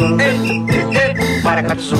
Paracatuzum, Paracatuzum.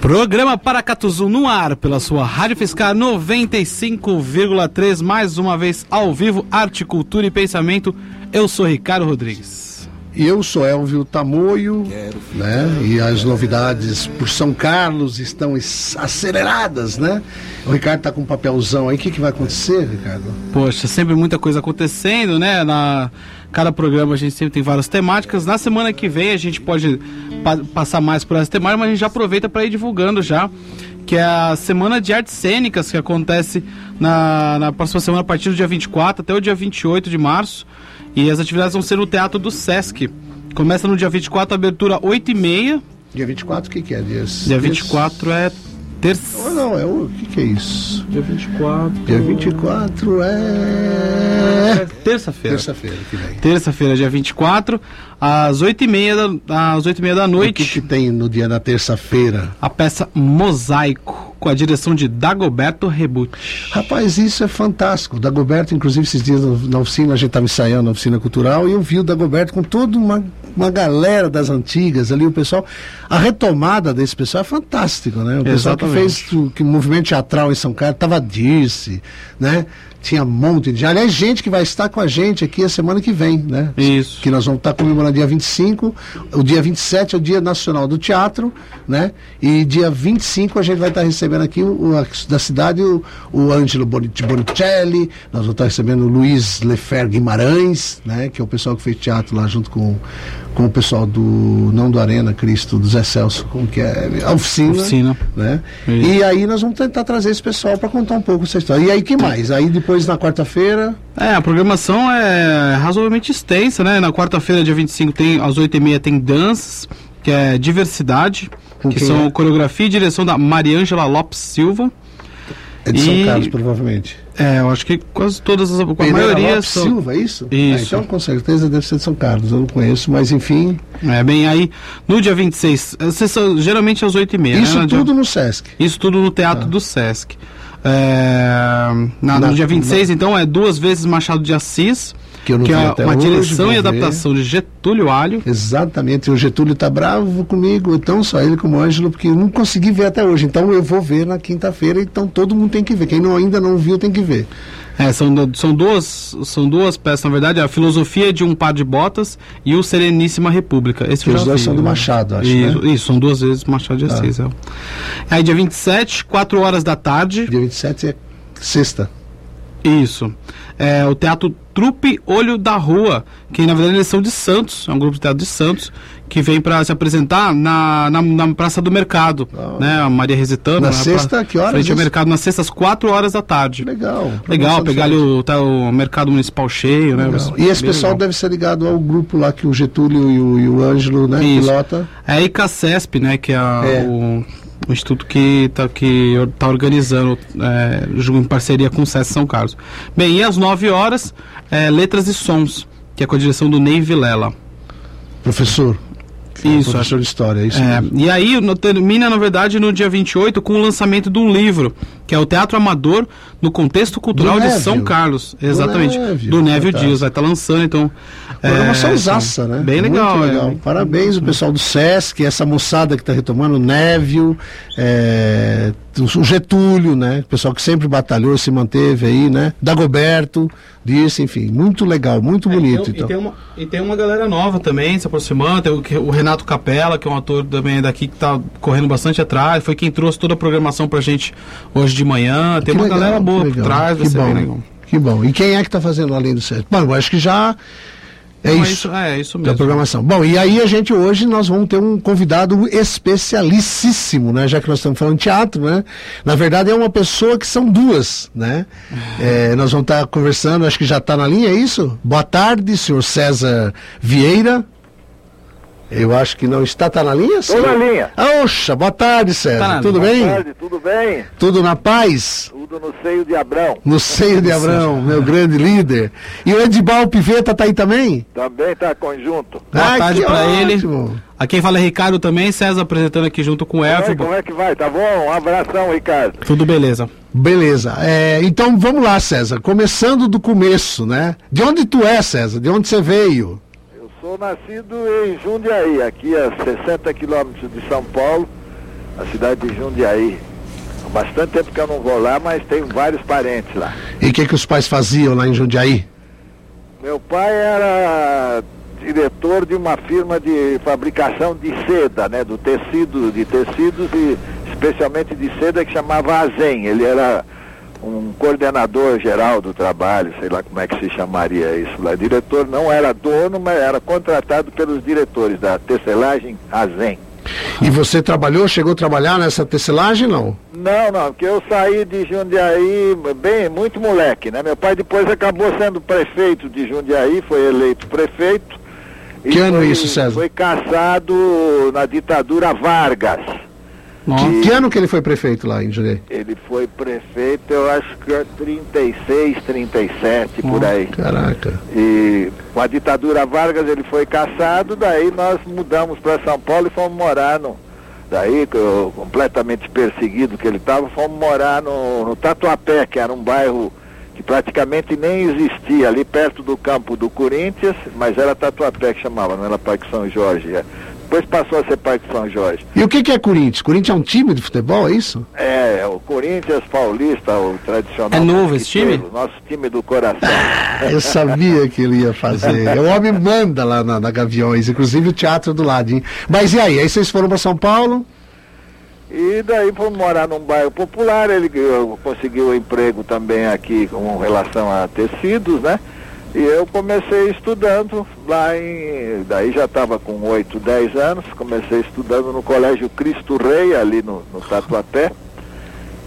Programa Paracatuzu no ar pela sua Rádio Fiscal 95,3, mais uma vez ao vivo, arte, cultura e pensamento. Eu sou Ricardo Rodrigues. E eu sou Elvio Tamoio, né? E as novidades por São Carlos estão aceleradas, né? O Ricardo tá com um papelzão aí. O que, que vai acontecer, Ricardo? Poxa, sempre muita coisa acontecendo, né? Na cada programa a gente sempre tem várias temáticas. Na semana que vem a gente pode pa passar mais por essa temática, mas a gente já aproveita para ir divulgando já que é a Semana de Artes Cênicas, que acontece na, na próxima semana, a partir do dia 24 até o dia 28 de março. E as atividades vão ser no Teatro do Sesc. Começa no dia 24, abertura 8h30. Dia 24, o que, que é? Dias, dia 24 é terça. Oh, não, é o que, que é isso? Dia 24. Dia 24 é. é terça-feira. Terça-feira que vem. Terça-feira, dia 24, às 8h30 da, às 8 da noite. O que, que tem no dia da terça-feira? A peça Mosaico com a direção de Dagoberto Rebut. Rapaz, isso é fantástico. Dagoberto, inclusive, esses dias na oficina, a gente estava ensaiando na oficina cultural, e eu vi o Dagoberto com toda uma, uma galera das antigas ali, o pessoal. A retomada desse pessoal é fantástico, né? O pessoal Exatamente. que fez o, que movimento teatral em São Carlos, tava Dirce, né? tinha um monte de. Aliás, gente que vai estar com a gente aqui a semana que vem, né? Isso. Que nós vamos estar comemorando dia 25, o dia 27 é o Dia Nacional do Teatro, né? E dia 25 a gente vai estar recebendo aqui o, o da cidade o, o Ângelo Bonicelli, nós vamos estar recebendo o Luiz Lefer Guimarães, né? Que é o pessoal que fez teatro lá junto com, com o pessoal do. não do Arena Cristo, do Zé Celso, como que é? A oficina. Oficina. Né? E aí nós vamos tentar trazer esse pessoal para contar um pouco essa história. E aí que mais? Aí depois na quarta-feira. É, a programação é razoavelmente extensa, né? Na quarta-feira, dia 25, tem, às 8h30 tem danças, que é diversidade, Com que são é? coreografia e direção da Mariângela Lopes Silva. É de São Carlos, provavelmente. É, eu acho que quase todas as. A maioria Lopes são... Silva, é isso? Isso. Ah, então, com certeza deve ser de São Carlos, eu não conheço, mas enfim. É, bem, aí, no dia 26, sessão, geralmente às 8h30. Isso né? tudo no Sesc. Isso tudo no Teatro ah. do Sesc. É, na, no dia 26, na... então, é duas vezes Machado de Assis. Que, que é uma hoje, direção e adaptação de Getúlio Alho. Exatamente, o Getúlio está bravo comigo, então só ele como Ângelo, porque eu não consegui ver até hoje. Então eu vou ver na quinta-feira, então todo mundo tem que ver. Quem não, ainda não viu tem que ver. É, são, são, duas, são duas peças, na verdade, a Filosofia de um Par de Botas e o Sereníssima República. Esse Os dois vi, são do Machado, acho, isso, né? Isso, são duas vezes Machado de ah. Assis. Ah. É. Aí, dia 27, 4 horas da tarde. Dia 27 é sexta. Isso. É o Teatro Trupe Olho da Rua, que na verdade eles são de Santos, é um grupo de teatro de Santos, que vem para se apresentar na, na, na, Praça do Mercado, oh. né? A Maria Resitana. Na sexta, pra, que horas? Frente ao mercado, nas sextas, 4 horas da tarde. Legal. Legal, pegar ali o, tá, o mercado municipal cheio, né? né? E esse pessoal legal. deve ser ligado ao grupo lá que o Getúlio e o, e o Ângelo, né? Isso. Pilota. É a ICACESP, né? Que é, é. o o instituto que está que tá organizando é, em parceria com o SES São Carlos. Bem, e às 9 horas, é, Letras e Sons, que é com a direção do Ney Vilela. Professor. Isso. Professor de História, é isso é, E aí no, termina, na verdade, no dia 28 com o lançamento de um livro, que é o Teatro Amador no Contexto Cultural de São Carlos. Exatamente. Do Névio, Dias. Vai estar tá lançando, então. Programação é, zaça, né? Bem legal. legal. É. Parabéns o pessoal do SESC, essa moçada que está retomando, o Névio, é, o Getúlio, né? O pessoal que sempre batalhou, se manteve aí, né? Dagoberto, disse, enfim, muito legal, muito bonito. É, e, tem, então. e, tem uma, e tem uma galera nova também se aproximando, tem o, o Renato Capella, que é um ator também daqui que está correndo bastante atrás, foi quem trouxe toda a programação pra gente hoje de manhã. Tem que uma legal, galera boa por trás, que bom, Que bom. E quem é que está fazendo além do SESC? Bom, eu acho que já é Não, isso. É, é isso mesmo. Da programação. Bom, e aí a gente hoje nós vamos ter um convidado especialíssimo, né? Já que nós estamos falando de teatro, né? Na verdade é uma pessoa que são duas, né? É, nós vamos estar conversando, acho que já está na linha, é isso? Boa tarde, senhor César Vieira. Eu acho que não está, está na linha? Estou na linha. Oxa, boa tarde, César. Tá tudo boa bem? Boa tarde, tudo bem? Tudo na paz? Tudo no seio de Abrão. No seio de Abrão, meu grande líder. E o Edibal Piveta está aí também? Também está conjunto. Boa ah, tarde para ele. A quem fala é Ricardo também, César apresentando aqui junto com o Elfio. Como é que vai? Tá bom? Um abração, Ricardo. Tudo beleza. Beleza. É, então vamos lá, César. Começando do começo, né? De onde tu é, César? De onde você veio? Sou nascido em Jundiaí, aqui a 60 quilômetros de São Paulo, a cidade de Jundiaí. Há bastante tempo que eu não vou lá, mas tenho vários parentes lá. E o que, que os pais faziam lá em Jundiaí? Meu pai era diretor de uma firma de fabricação de seda, né, do tecido, de tecidos e especialmente de seda que chamava Azen. Ele era um coordenador geral do trabalho, sei lá como é que se chamaria isso lá. Diretor não era dono, mas era contratado pelos diretores da tecelagem Azen. E você trabalhou, chegou a trabalhar nessa tecelagem, não? Não, não, porque eu saí de Jundiaí bem, muito moleque, né? Meu pai depois acabou sendo prefeito de Jundiaí, foi eleito prefeito. Que ano foi, isso, César? Foi caçado na ditadura Vargas. Nossa. Que ano que ele foi prefeito lá em Jundiaí? Ele foi prefeito, eu acho que é 36, 37, por aí. Caraca. E com a ditadura Vargas ele foi caçado, daí nós mudamos para São Paulo e fomos morar no. Daí, eu, completamente perseguido que ele estava, fomos morar no, no Tatuapé, que era um bairro que praticamente nem existia, ali perto do campo do Corinthians, mas era Tatuapé que chamava, não era Parque São Jorge. É. Depois passou a ser Parque São Jorge. E o que, que é Corinthians? Corinthians é um time de futebol, é isso? É, é o Corinthians Paulista, o tradicional. É novo esse time? Nosso time do coração. Ah, eu sabia que ele ia fazer. O homem manda lá na, na Gaviões, inclusive o teatro do lado. Hein? Mas e aí? Aí vocês foram para São Paulo? E daí fomos morar num bairro popular, ele conseguiu um emprego também aqui com relação a tecidos, né? E eu comecei estudando lá em. Daí já estava com 8, 10 anos, comecei estudando no Colégio Cristo Rei, ali no, no Tatuapé.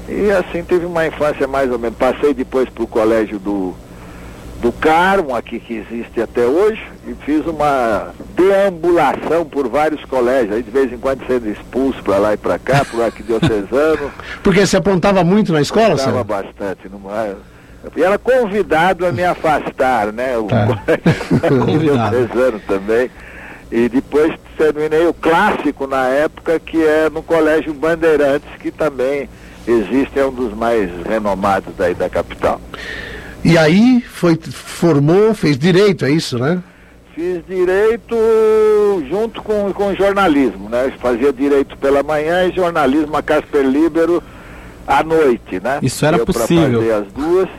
E assim tive uma infância mais ou menos. Passei depois para o colégio do, do Carmo, aqui que existe até hoje, e fiz uma deambulação por vários colégios, aí de vez em quando sendo expulso para lá e para cá, por arquidiocesano. Porque você apontava muito na escola, Apontava bastante. Numa, e era convidado a me afastar, né? O Tá. Convidado. anos também. E depois terminei o clássico na época, que é no Colégio Bandeirantes, que também existe, é um dos mais renomados daí da capital. E aí foi, formou, fez direito, é isso, né? Fiz direito junto com, com jornalismo, né? Eu fazia direito pela manhã e jornalismo a Casper Libero à noite, né? Isso era pra possível. fazer as duas.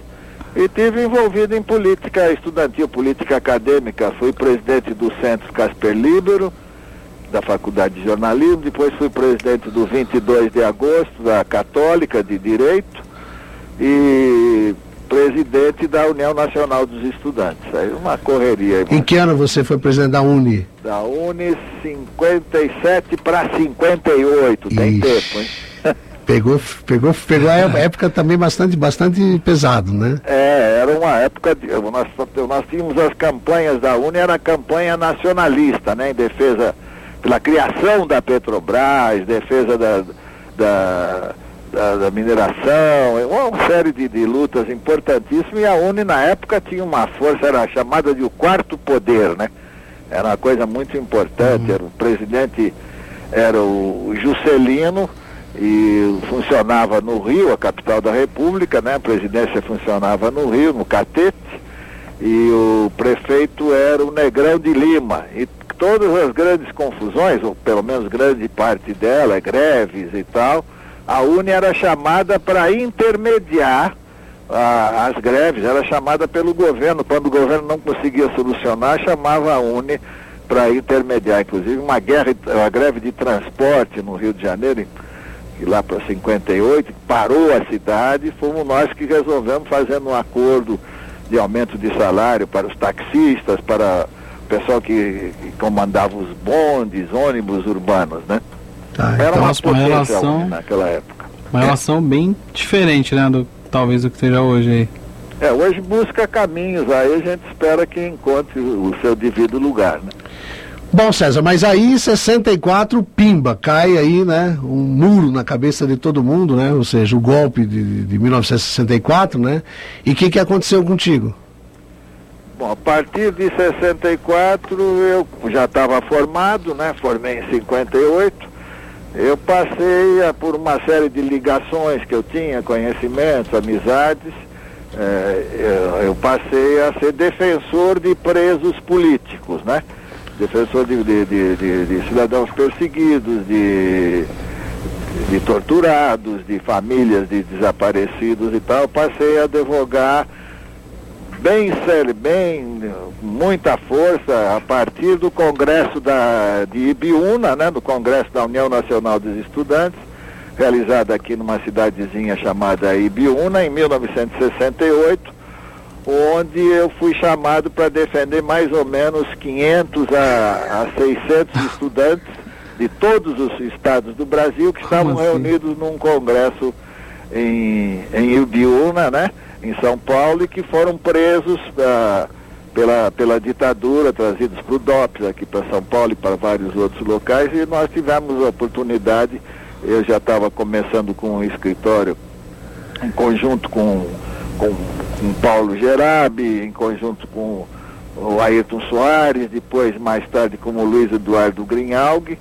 E tive envolvido em política estudantil, política acadêmica. Fui presidente do Centro Casper Libero, da Faculdade de Jornalismo. Depois fui presidente do 22 de agosto, da Católica de Direito. E presidente da União Nacional dos Estudantes. Aí uma correria. aí, Em que ano você foi presidente da Uni? da Uni 57 para 58, tem Ixi. tempo, hein? Pegou, pegou, pegou a época também bastante, bastante pesado, né? É, era uma época, de, nós, nós tínhamos as campanhas da Uni, era a campanha nacionalista, né? Em defesa, pela criação da Petrobras, defesa da, da, da, da mineração, uma série de, de lutas importantíssimas, e a Uni na época tinha uma força, era chamada de o quarto poder, né? Era uma coisa muito importante, era o presidente era o Juscelino, e funcionava no Rio, a capital da República, né? A presidência funcionava no Rio, no Catete, e o prefeito era o Negrão de Lima. E todas as grandes confusões, ou pelo menos grande parte dela, greves e tal, a UNE era chamada para intermediar a- as greves, era chamada pelo governo. Quando o governo não conseguia solucionar, chamava a UNE para intermediar. Inclusive uma guerra, uma greve de transporte no Rio de Janeiro, e lá para 58, parou a cidade, fomos nós que resolvemos fazendo um acordo de aumento de salário para os taxistas, para o pessoal que, que comandava os bondes, ônibus urbanos, né? Tá, Era então, uma uma relação- naquela época. Uma relação bem diferente, né? Do, talvez do que seja hoje aí. É, hoje busca caminhos, aí a gente espera que encontre o o seu devido lugar, né? Bom, César, mas aí em 64, pimba, cai aí, né, um muro na cabeça de todo mundo, né, ou seja, o golpe de, de 1964, né, e o que, que aconteceu contigo? Bom, a partir de 64 eu já estava formado, né? Formei em 58. Eu passei a, por uma série de ligações que eu tinha, conhecimentos, amizades, é, eu, eu, passei a ser defensor de presos políticos, né? Defensor de, de, de, de cidadãos perseguidos, de, de torturados, de famílias de desaparecidos e tal. Passei a advogar bem sério, bem, muita força, a partir do Congresso da, de Ibiúna, né, do Congresso da União Nacional dos Estudantes, realizado aqui numa cidadezinha chamada Ibiúna, em 1968, onde eu fui chamado para defender mais ou menos 500 a, a 600 estudantes de todos os estados do Brasil que estavam assim? reunidos num congresso em, em Ibiúna, né? em São Paulo e que foram presos ah, pela, pela ditadura, trazidos para o DOPS aqui para São Paulo e para vários outros locais e nós tivemos a oportunidade, eu já estava começando com um escritório em conjunto com, com, com Paulo Gerabi, em conjunto com o Ayrton Soares, depois mais tarde com o Luiz Eduardo Grinalg,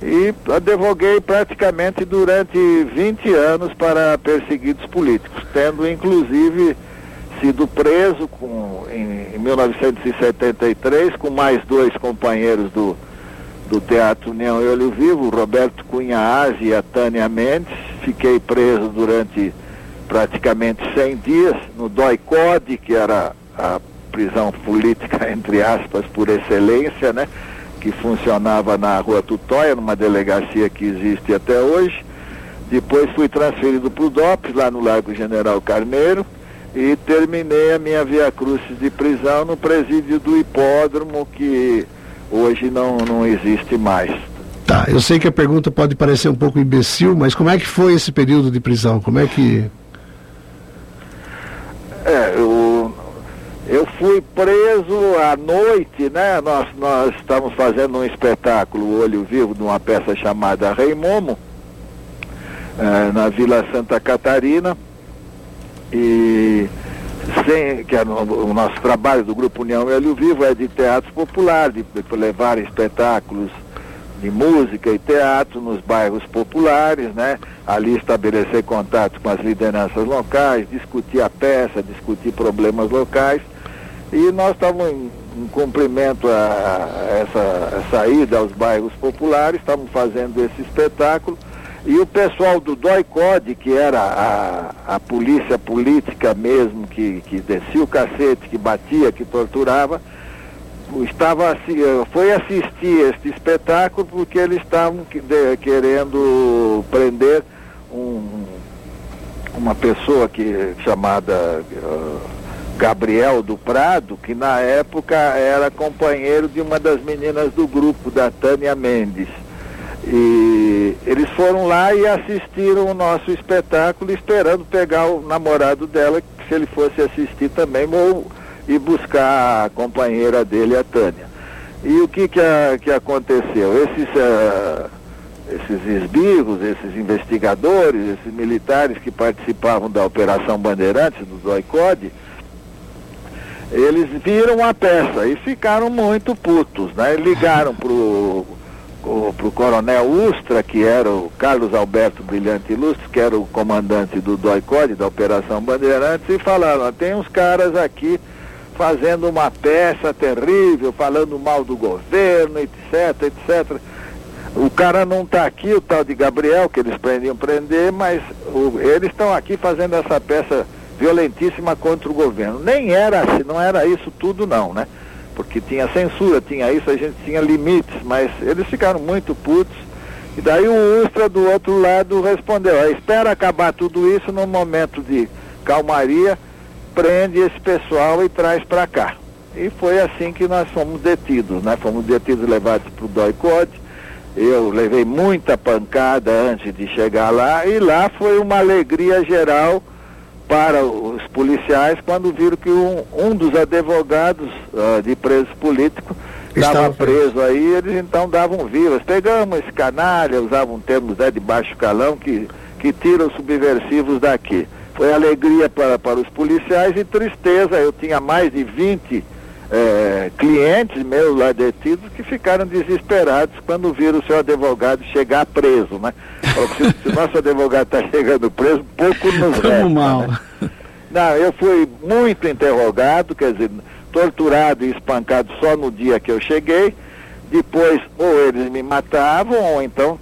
e advoguei praticamente durante 20 anos para perseguidos políticos, tendo inclusive sido preso com, em, em 1973 com mais dois companheiros do, do Teatro União e Olho Vivo, Roberto Cunha Aze e a Tânia Mendes. Fiquei preso durante praticamente 100 dias no DOI-CODE, que era a prisão política, entre aspas, por excelência, né? que funcionava na Rua Tutóia, numa delegacia que existe até hoje. Depois fui transferido para o DOPS, lá no Largo General Carneiro, e terminei a minha via crucis de prisão no presídio do hipódromo, que hoje não, não existe mais. Tá, eu sei que a pergunta pode parecer um pouco imbecil, mas como é que foi esse período de prisão? Como é que. É, eu, eu fui preso à noite, né? Nós, nós estamos fazendo um espetáculo Olho Vivo de uma peça chamada Rei Momo, é, na Vila Santa Catarina. E sem, que é o, o nosso trabalho do Grupo União Olho Vivo é de teatro popular, de, de levar espetáculos de música e teatro nos bairros populares, né? Ali estabelecer contato com as lideranças locais, discutir a peça, discutir problemas locais e nós estávamos em, em cumprimento a, essa a saída aos bairros populares, estávamos fazendo esse espetáculo. E o pessoal do DOI-CODE, que era a, a polícia política mesmo, que, que descia o cacete, que batia, que torturava, estava foi assistir este espetáculo porque eles estavam querendo prender um, uma pessoa que chamada uh, Gabriel do Prado, que na época era companheiro de uma das meninas do grupo, da Tânia Mendes. E eles foram lá e assistiram o nosso espetáculo, esperando pegar o namorado dela, se ele fosse assistir também, ou ir buscar a companheira dele, a Tânia. E o que, que, a, que aconteceu? Esses, uh, esses esbirros, esses investigadores, esses militares que participavam da Operação Bandeirantes, do DOICODE, eles viram a peça e ficaram muito putos, né? Ligaram pro, pro coronel Ustra, que era o Carlos Alberto Brilhante Ilustre, que era o comandante do DOICOD, da Operação Bandeirantes, e falaram, tem uns caras aqui fazendo uma peça terrível, falando mal do governo, etc, etc. O cara não está aqui, o tal de Gabriel, que eles prendiam prender, mas o, eles estão aqui fazendo essa peça violentíssima contra o governo. Nem era assim, não era isso tudo não, né? Porque tinha censura, tinha isso, a gente tinha limites, mas eles ficaram muito putos. E daí o Ustra do outro lado respondeu, espera acabar tudo isso num momento de calmaria, prende esse pessoal e traz para cá. E foi assim que nós fomos detidos, né? Fomos detidos levados para o DOI-CODE. Eu levei muita pancada antes de chegar lá e lá foi uma alegria geral para os policiais quando viram que um, um dos advogados uh, de presos políticos estava preso aí, eles então davam vivas. Pegamos esse canalha, usavam termos né, de baixo calão que, que tiram os subversivos daqui. Foi alegria para, para os policiais e tristeza. Eu tinha mais de 20 é, clientes meus lá detidos que ficaram desesperados quando viram o seu advogado chegar preso, né? Se, o nosso advogado está chegando preso, pouco nos resta, mal. Né? Não, eu fui muito interrogado, quer dizer, torturado e espancado só no dia que eu cheguei. Depois, ou eles me matavam, ou então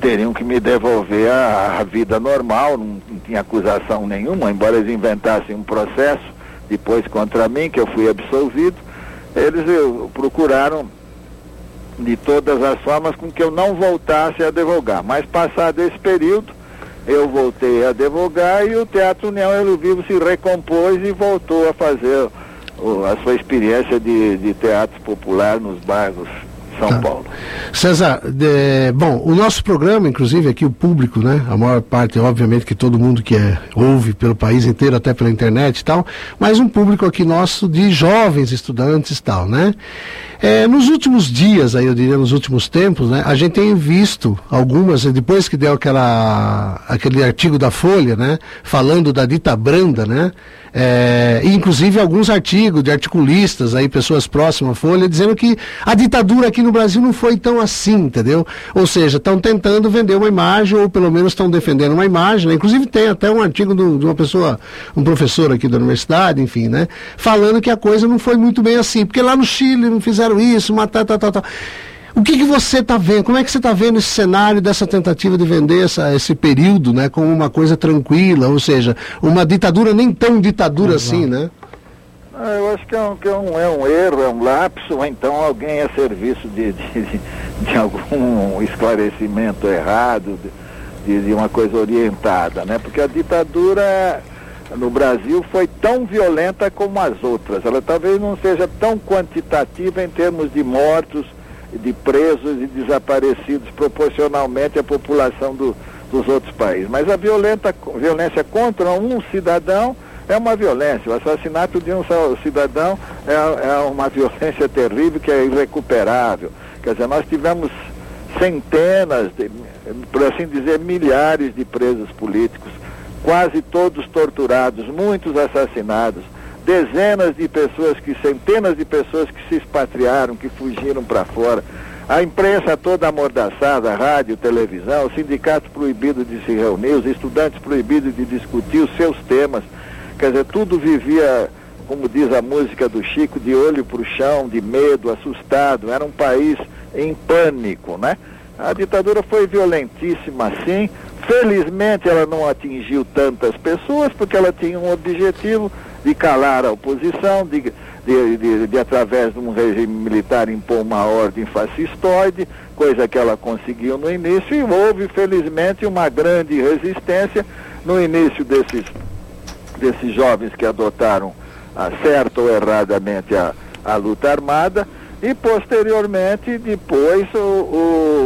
teriam que me devolver a vida normal, não, não tinha acusação nenhuma, embora eles inventassem um processo depois contra mim, que eu fui absolvido, eles eu, procuraram de todas as formas com que eu não voltasse a advogar. Mas passado esse período, eu voltei a advogar e o Teatro União Elo Vivo se recompôs e voltou a fazer o, a sua experiência de, de teatro popular nos bairros são tá. Paulo. César, de, bom, o nosso programa, inclusive aqui o público, né? A maior parte, obviamente, que todo mundo que é, ouve pelo país inteiro, até pela internet e tal, mas um público aqui nosso de jovens estudantes e tal, né? É, nos últimos dias, aí eu diria nos últimos tempos, né, a gente tem visto algumas, depois que deu aquela, aquele artigo da Folha, né, falando da dita branda, né, é, inclusive alguns artigos de articulistas, aí, pessoas próximas à Folha, dizendo que a ditadura aqui no Brasil não foi tão assim, entendeu? Ou seja, estão tentando vender uma imagem, ou pelo menos estão defendendo uma imagem, né? inclusive tem até um artigo do, de uma pessoa, um professor aqui da universidade, enfim, né, falando que a coisa não foi muito bem assim, porque lá no Chile não fizeram isso, matar, tal, tal, tal. O que, que você está vendo? Como é que você está vendo esse cenário dessa tentativa de vender essa, esse período né, como uma coisa tranquila, ou seja, uma ditadura nem tão ditadura assim, né? Ah, eu acho que, é um, que é, um, é um erro, é um lapso, ou então alguém é serviço de, de, de, de algum esclarecimento errado, de, de uma coisa orientada, né? Porque a ditadura no Brasil foi tão violenta como as outras. Ela talvez não seja tão quantitativa em termos de mortos, de presos e desaparecidos proporcionalmente à população do, dos outros países. Mas a violenta, violência contra um cidadão é uma violência. O assassinato de um cidadão é, é uma violência terrível que é irrecuperável. Quer dizer, nós tivemos centenas, de, por assim dizer, milhares de presos políticos quase todos torturados, muitos assassinados, dezenas de pessoas, que centenas de pessoas que se expatriaram, que fugiram para fora. A imprensa toda amordaçada, rádio, televisão, o sindicato proibido de se reunir, os estudantes proibidos de discutir os seus temas. Quer dizer, tudo vivia, como diz a música do Chico, de olho para o chão, de medo, assustado. Era um país em pânico, né? A ditadura foi violentíssima, sim, Felizmente ela não atingiu tantas pessoas, porque ela tinha um objetivo de calar a oposição, de, de, de, de, através de um regime militar impor uma ordem fascistoide, coisa que ela conseguiu no início, e houve felizmente uma grande resistência no início desses, desses jovens que adotaram, certo ou erradamente, a, a luta armada, e posteriormente, depois, o,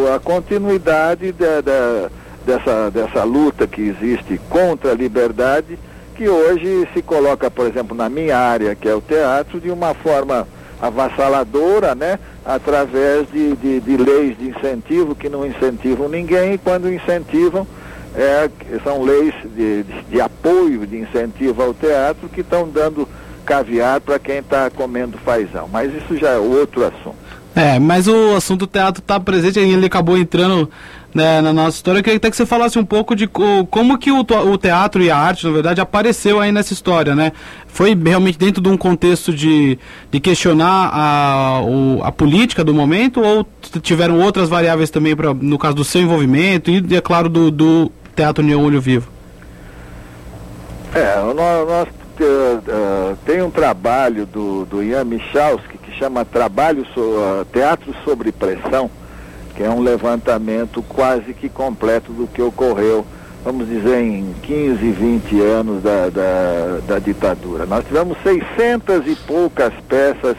o a continuidade da, da dessa, dessa luta que existe contra a liberdade, que hoje se coloca, por exemplo, na minha área, que é o teatro, de uma forma avassaladora, né? através de, de, de leis de incentivo que não incentivam ninguém, e quando incentivam, é, são leis de, de, de apoio, de incentivo ao teatro, que estão dando caviar para quem está comendo fazão. Mas isso já é outro assunto. É, mas o assunto do teatro está presente, ele acabou entrando né, na nossa história. Eu queria até que você falasse um pouco de como que o, o, teatro e a arte, na verdade, apareceu aí nessa história, né? Foi realmente dentro de um contexto de, de questionar a, o, a política do momento ou tiveram outras variáveis também, pra, no caso do seu envolvimento e, é claro, do, do Teatro Neon Olho Vivo? É, nós, nós uh, uh, tem um trabalho do, do Ian Michalski que chama Trabalho so, uh, Teatro sobre Pressão, que é um levantamento quase que completo do que ocorreu, vamos dizer, em 15, 20 anos da, da, da ditadura. Nós tivemos 600 e poucas peças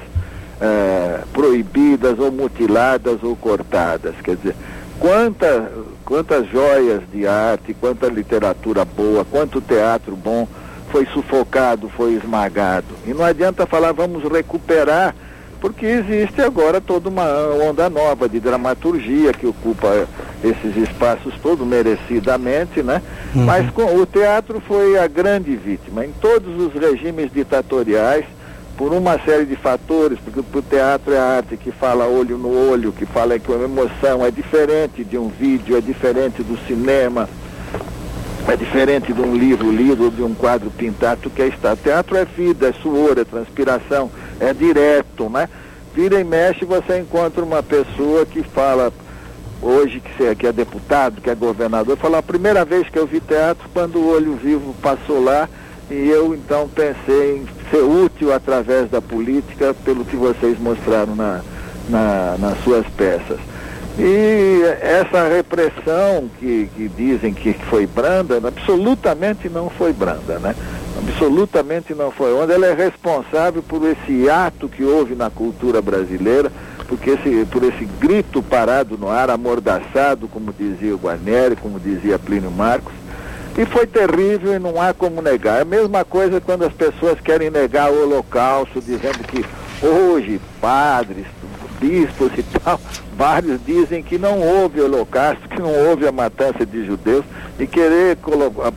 é, proibidas ou mutiladas ou cortadas. Quer dizer, quanta, quantas joias de arte, quanta literatura boa, quanto teatro bom foi sufocado, foi esmagado. E não adianta falar, vamos recuperar porque existe agora toda uma onda nova de dramaturgia que ocupa esses espaços todos merecidamente, né? Uhum. Mas com, o teatro foi a grande vítima. Em todos os regimes ditatoriais, por uma série de fatores, porque o teatro é arte que fala olho no olho, que fala com emoção, é diferente de um vídeo, é diferente do cinema, é diferente de um livro lido de um quadro pintado que é estar. Teatro é vida, é suor, é transpiração, é direto, né? Vira e mexe, você encontra uma pessoa que fala, hoje que, é, que é deputado, que é governador, fala a primeira vez que eu vi teatro quando o Olho Vivo passou lá e eu então pensei em ser útil através da política pelo que vocês mostraram na, na, nas suas peças. E essa repressão que, que dizem que foi branda, absolutamente não foi branda, né? Absolutamente não foi. Onde ela é responsável por esse ato que houve na cultura brasileira, porque esse, por esse grito parado no ar, amordaçado, como dizia o Guarneri, como dizia Plínio Marcos, e foi terrível e não há como negar. É a mesma coisa quando as pessoas querem negar o holocausto, dizendo que hoje padres, bispos e tal, vários dizem que não houve holocausto, que não houve a matança de judeus, e querer colocar,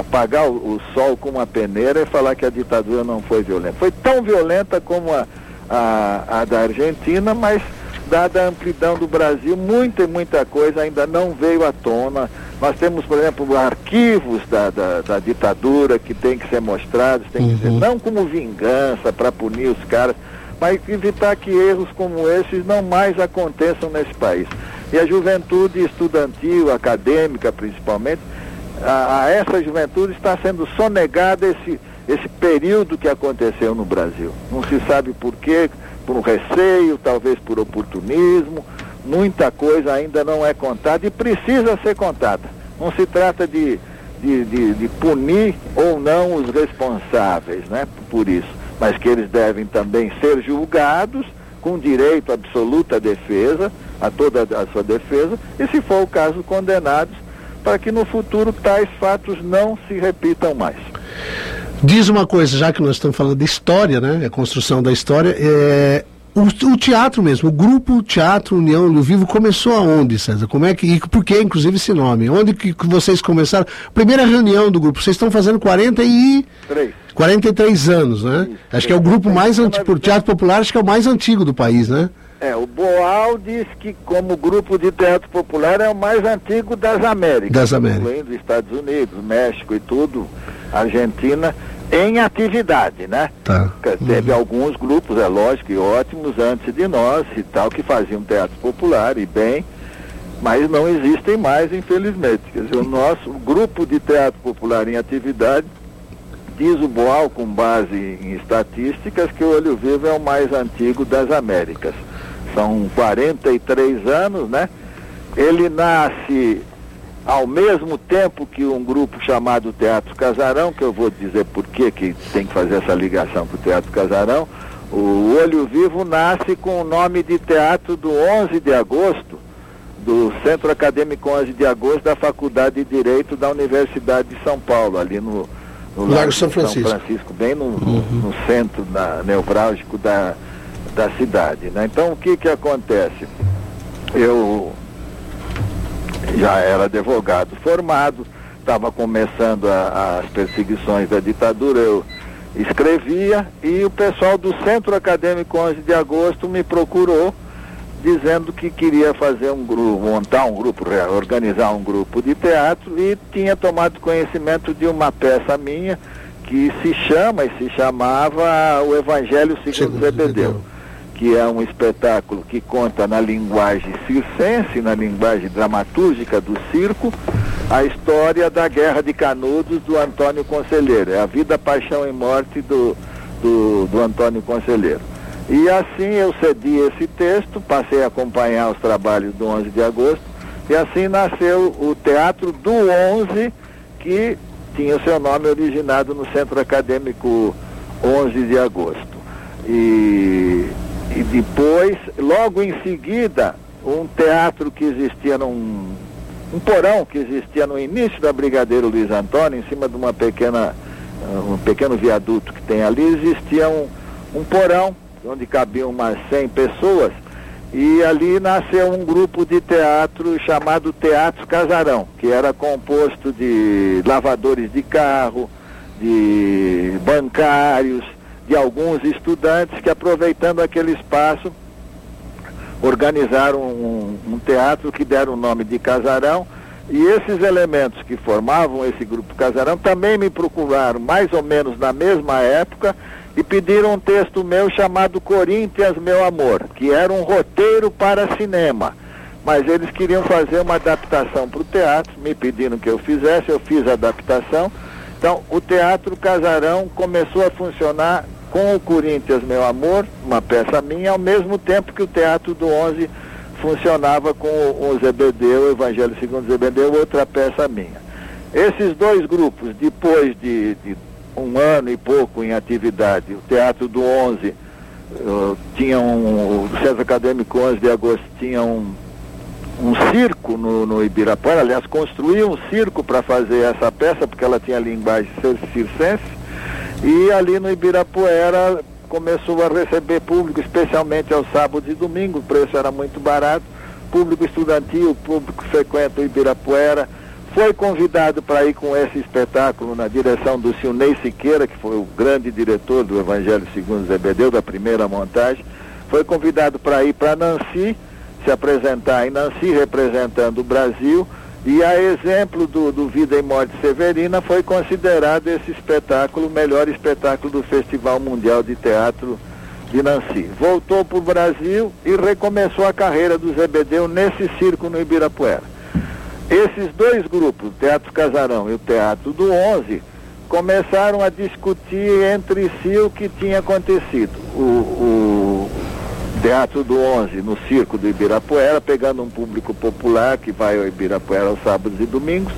apagar o, o, sol com uma peneira e falar que a ditadura não foi violenta. Foi tão violenta como a, a, a da Argentina, mas dada a amplidão do Brasil, muita e muita coisa ainda não veio à tona. Nós temos, por exemplo, arquivos da, da, da ditadura que tem que ser mostrados, tem que ser, uhum. não como vingança para punir os caras, mas evitar que erros como esses não mais aconteçam nesse país. E a juventude estudantil, acadêmica principalmente, a, a essa juventude está sendo sonegada esse, esse período que aconteceu no Brasil. Não se sabe por quê, por receio, talvez por oportunismo, muita coisa ainda não é contada e precisa ser contada. Não se trata de, de, de, de punir ou não os responsáveis né, por isso mas que eles devem também ser julgados com direito absoluto à defesa, a toda a sua defesa, e se for o caso, condenados, para que no futuro tais fatos não se repitam mais. Diz uma coisa, já que nós estamos falando de história, né? A construção da história, é, o, o, teatro mesmo, o grupo Teatro União do Vivo começou aonde, César? Como é que e por que inclusive esse nome? Onde que, vocês começaram? Primeira reunião do grupo, vocês estão fazendo 40 e 3. 43 anos, né? Isso, acho que é o grupo mais antigo, por teatro popular, acho que é o mais antigo do país, né? É, o Boal diz que como grupo de teatro popular é o mais antigo das Américas. Das Américas. Incluindo Estados Unidos, México e tudo, Argentina, em atividade, né? Tá. Teve uhum. alguns grupos, é lógico, e ótimos antes de nós e tal, que faziam teatro popular e bem, mas não existem mais, infelizmente. Quer dizer, o nosso grupo de teatro popular em atividade Diz o Boal, com base em estatísticas, que o Olho Vivo é o mais antigo das Américas. São 43 anos, né? Ele nasce ao mesmo tempo que um grupo chamado Teatro Casarão, que eu vou dizer por que tem que fazer essa ligação com o Teatro Casarão. O Olho Vivo nasce com o nome de teatro do 11 de agosto, do Centro Acadêmico 11 de agosto da Faculdade de Direito da Universidade de São Paulo, ali no, no Lago São Francisco. São Francisco, bem no, uhum. no centro na, nevrálgico da, da cidade. Né? Então o que, que acontece? Eu já era advogado formado, estava começando a, as perseguições da ditadura, eu escrevia e o pessoal do Centro Acadêmico 11 de Agosto me procurou dizendo que queria fazer um grupo, montar um grupo, organizar um grupo de teatro e tinha tomado conhecimento de uma peça minha que se chama e se chamava O Evangelho segundo Zebedeu, que é um espetáculo que conta na linguagem circense, na linguagem dramatúrgica do circo, a história da Guerra de Canudos do Antônio Conselheiro. É a vida, paixão e morte do, do, do Antônio Conselheiro. E assim eu cedi esse texto, passei a acompanhar os trabalhos do 11 de agosto, e assim nasceu o Teatro do 11, que tinha o seu nome originado no Centro Acadêmico 11 de agosto. E, e depois, logo em seguida, um teatro que existia num um porão que existia no início da Brigadeiro Luiz Antônio, em cima de uma pequena, um pequeno viaduto que tem ali, existia um, um porão onde cabiam umas 100 pessoas, e ali nasceu um grupo de teatro chamado Teatro Casarão, que era composto de lavadores de carro, de bancários, de alguns estudantes que, aproveitando aquele espaço, organizaram um, um teatro que deram o nome de Casarão. E esses elementos que formavam esse grupo Casarão também me procuraram mais ou menos na mesma época e pediram um texto meu chamado Corinthians, meu amor, que era um roteiro para cinema. Mas eles queriam fazer uma adaptação para o teatro, me pediram que eu fizesse, eu fiz a adaptação. Então, o Teatro Casarão começou a funcionar com o Corinthians, meu amor, uma peça minha, ao mesmo tempo que o Teatro do Onze funcionava com o Zebedeu, o Evangelho segundo Zebedeu, outra peça minha. Esses dois grupos, depois de, de um ano e pouco em atividade, o Teatro do Onze uh, tinha um, o César Acadêmico 11 de agosto tinha um, um circo no, no Ibirapuera, aliás, construiu um circo para fazer essa peça, porque ela tinha linguagem circense, e ali no Ibirapuera começou a receber público, especialmente aos sábados e domingos, o preço era muito barato, público estudantil, público frequenta o Ibirapuera, foi convidado para ir com esse espetáculo na direção do Silnei Siqueira, que foi o grande diretor do Evangelho segundo Zebedeu, da primeira montagem, foi convidado para ir para Nancy, se apresentar em Nancy representando o Brasil, e a exemplo do, do Vida e Morte Severina, foi considerado esse espetáculo o melhor espetáculo do Festival Mundial de Teatro de Nancy. Voltou para o Brasil e recomeçou a carreira do Zebedeu nesse circo no Ibirapuera. Esses dois grupos, o Teatro Casarão e o Teatro do Onze, começaram a discutir entre si o que tinha acontecido. O, o Teatro do Onze, no Circo do Ibirapuera, pegando um público popular que vai ao Ibirapuera aos sábados e domingos.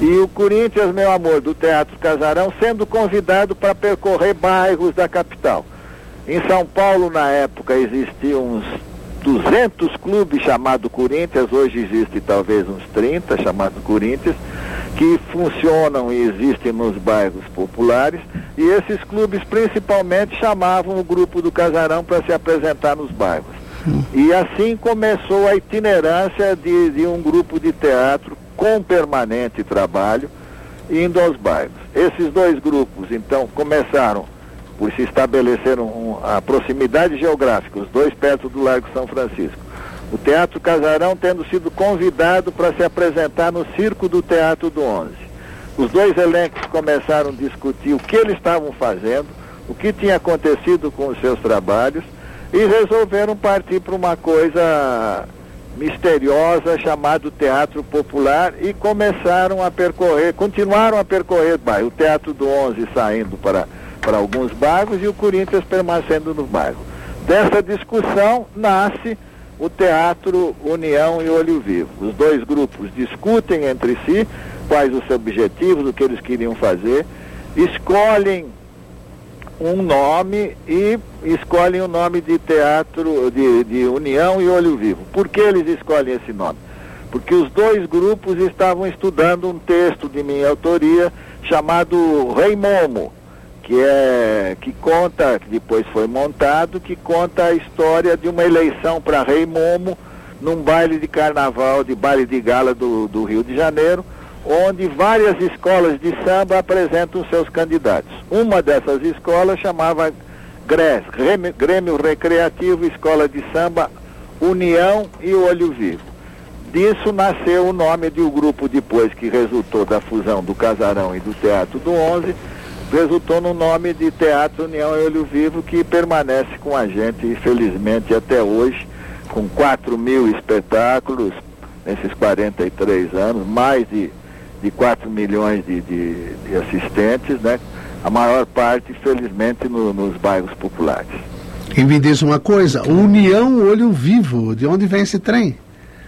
E o Corinthians, meu amor, do Teatro Casarão, sendo convidado para percorrer bairros da capital. Em São Paulo, na época, existiam uns 200 clubes chamados Corinthians, hoje existe talvez uns 30 chamados Corinthians, que funcionam e existem nos bairros populares, e esses clubes principalmente chamavam o grupo do Casarão para se apresentar nos bairros. E assim começou a itinerância de, de um grupo de teatro com permanente trabalho indo aos bairros. Esses dois grupos, então, começaram por se estabelecer um, a proximidade geográfica, os dois perto do Largo São Francisco o Teatro Casarão tendo sido convidado para se apresentar no Circo do Teatro do Onze. Os dois elencos começaram a discutir o que eles estavam fazendo, o que tinha acontecido com os seus trabalhos e resolveram partir para uma coisa misteriosa chamada Teatro Popular e começaram a percorrer, continuaram a percorrer bairro, o Teatro do Onze saindo para, para alguns bairros e o Corinthians permanecendo no bairro. Dessa discussão nasce o Teatro União e Olho Vivo. Os dois grupos discutem entre si quais os objetivos, o que eles queriam fazer, escolhem um nome e escolhem o nome de Teatro de, de União e Olho Vivo. Por que eles escolhem esse nome? Porque os dois grupos estavam estudando um texto de minha autoria chamado Rei Momo, que é que conta, que depois foi montado, que conta a história de uma eleição para Rei Momo num baile de carnaval, de baile de gala do, do Rio de Janeiro, onde várias escolas de samba apresentam seus candidatos. Uma dessas escolas chamava GRES, Grêmio, Grêmio Recreativo Escola de Samba União e Olho Vivo. Disso nasceu o nome de um grupo depois que resultou da fusão do Casarão e do Teatro do Onze, resultou no nome de Teatro União e Olho Vivo, que permanece com a gente, infelizmente, até hoje, com 4 mil espetáculos nesses 43 anos, mais de, de 4 milhões de, de, de assistentes, né? A maior parte, infelizmente, no, nos bairros populares. E me diz uma coisa, União Olho Vivo, de onde vem esse trem?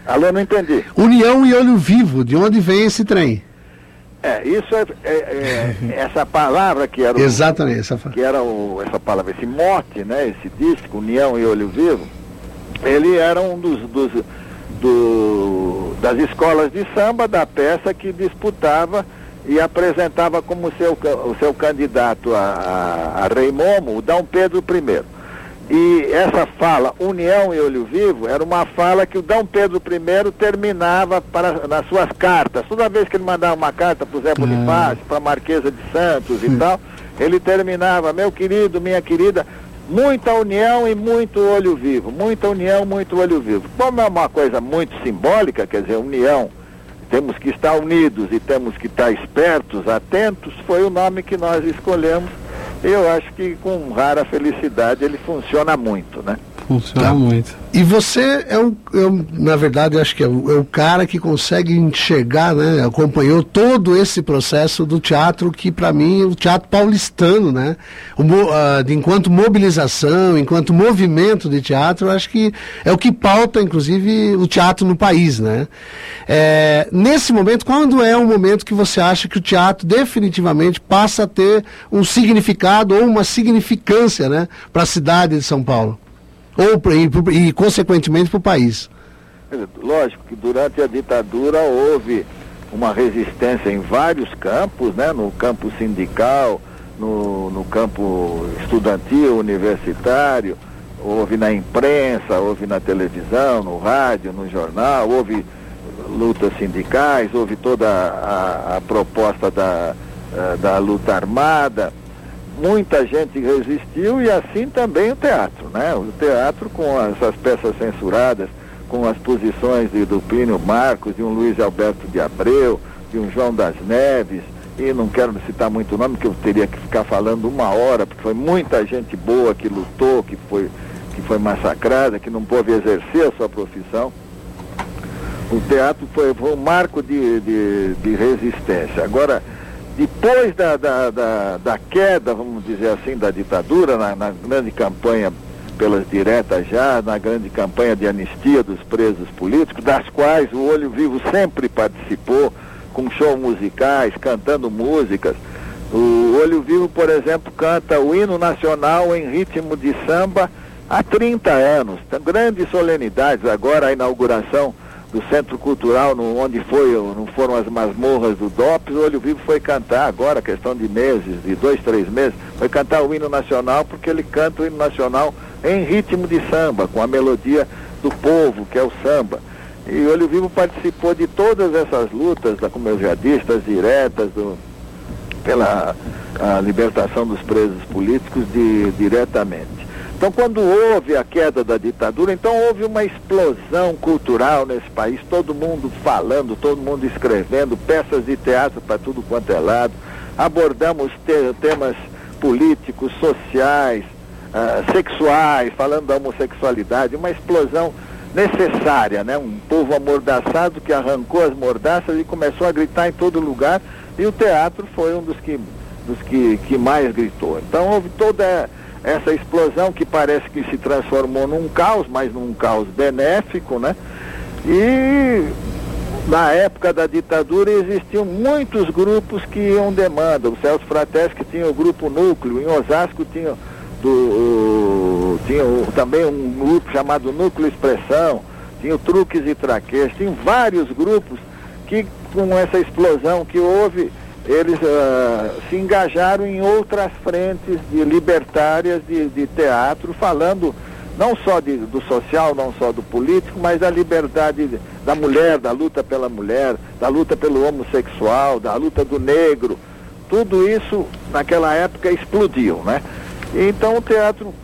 Alô, não entendi. União e Olho Vivo, de onde vem esse trem? É, isso é, é, é essa palavra que era o, Exatamente, essa, que era o, essa palavra, esse mote, né, esse disco, União e Olho Vivo, ele era um dos, dos do, das escolas de samba da peça que disputava e apresentava como seu, o seu candidato a, a, a Rei Momo, o Dom Pedro I. E essa fala, União e Olho Vivo, era uma fala que o Dom Pedro I terminava para, nas suas cartas. Toda vez que ele mandava uma carta para o Zé Bonifácio, para a Marquesa de Santos e tal, ele terminava, meu querido, minha querida, muita união e muito olho vivo, muita união, muito olho vivo. Como é uma coisa muito simbólica, quer dizer, união, temos que estar unidos e temos que estar espertos, atentos, foi o nome que nós escolhemos. Eu acho que com rara felicidade ele funciona muito, né? Funciona tá. muito. E você é um, eu, na verdade, acho que é o, é o, cara que consegue enxergar, né? Acompanhou todo esse processo do teatro que, para mim, é o teatro paulistano, né? O, uh, de, enquanto mobilização, enquanto movimento de teatro, acho que é o que pauta, inclusive, o teatro no país, né? É, nesse momento, quando é o momento que você acha que o teatro definitivamente passa a ter um significado ou uma significância, né? Para a cidade de São Paulo? Ou e, e consequentemente para o país. Lógico que durante a ditadura houve uma resistência em vários campos, né? no campo sindical, no, no campo estudantil, universitário, houve na imprensa, houve na televisão, no rádio, no jornal, houve lutas sindicais, houve toda a, a proposta da, eh, da luta armada muita gente resistiu e assim também o teatro, né? O teatro com essas peças censuradas, com as posições de, do Plínio Marcos, de um Luiz Alberto de Abreu, de um João das Neves, e não quero citar muito nome, que eu teria que ficar falando uma hora, porque foi muita gente boa que lutou, que foi, que foi massacrada, que não pôde exercer a sua profissão. O teatro foi, foi um marco de, de, de resistência. Agora, depois da, da, da, da, queda, vamos dizer assim, da ditadura, na, na, grande campanha pelas diretas já, na grande campanha de anistia dos presos políticos, das quais o Olho Vivo sempre participou, com shows musicais, cantando músicas. O Olho Vivo, por exemplo, canta o hino nacional em ritmo de samba há 30 anos. Tem grandes solenidades, agora a inauguração do Centro Cultural, no, onde foi, não foram as masmorras do DOPS, o Olho Vivo foi cantar agora, questão de meses, de dois, três meses, foi cantar o hino nacional, porque ele canta o hino nacional em ritmo de samba, com a melodia do povo, que é o samba. E o Olho Vivo participou de todas essas lutas, como eu já disse, das diretas, do, pela libertação dos presos políticos de, diretamente. Então, quando houve a queda da ditadura, então houve uma explosão cultural nesse país, todo mundo falando, todo mundo escrevendo, peças de teatro para tudo quanto é lado. Abordamos te temas políticos, sociais, uh, sexuais, falando da homossexualidade, uma explosão necessária, né? Um povo amordaçado que arrancou as mordaças e começou a gritar em todo lugar, e o teatro foi um dos que, dos que, que mais gritou. Então houve toda essa explosão que parece que se transformou num caos, mas num caos benéfico, né? E na época da ditadura existiam muitos grupos que iam demanda. O Celso Frateschi tinha o grupo Núcleo, em Osasco tinha, do, tinha também um grupo chamado Núcleo Expressão, tinha o Truques e Traqueiros, tinha vários grupos que com essa explosão que houve eles uh, se engajaram em outras frentes de libertárias de, de teatro, falando não só de, do social, não só do político, mas da liberdade da mulher, da luta pela mulher, da luta pelo homossexual, da luta do negro. Tudo isso naquela época explodiu, né? Então o teatro,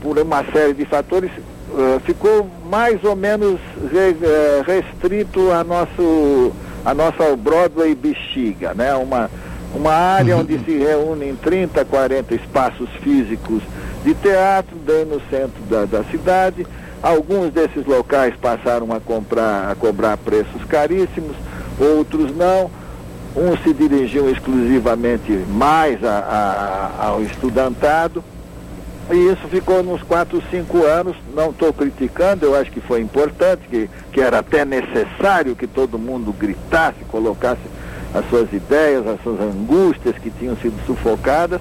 por uma série de fatores, uh, ficou mais ou menos re, uh, restrito a nosso a nossa Broadway Bexiga, né? Uma, uma área onde se reúnem 30, 40 espaços físicos de teatro, bem no centro da, da cidade. Alguns desses locais passaram a, comprar, a cobrar preços caríssimos, outros não. Uns se dirigiam exclusivamente mais a, a, ao estudantado. E isso ficou nos quatro, cinco anos. Não estou criticando, eu acho que foi importante, que, que era até necessário que todo mundo gritasse, colocasse as suas ideias, as suas angústias que tinham sido sufocadas,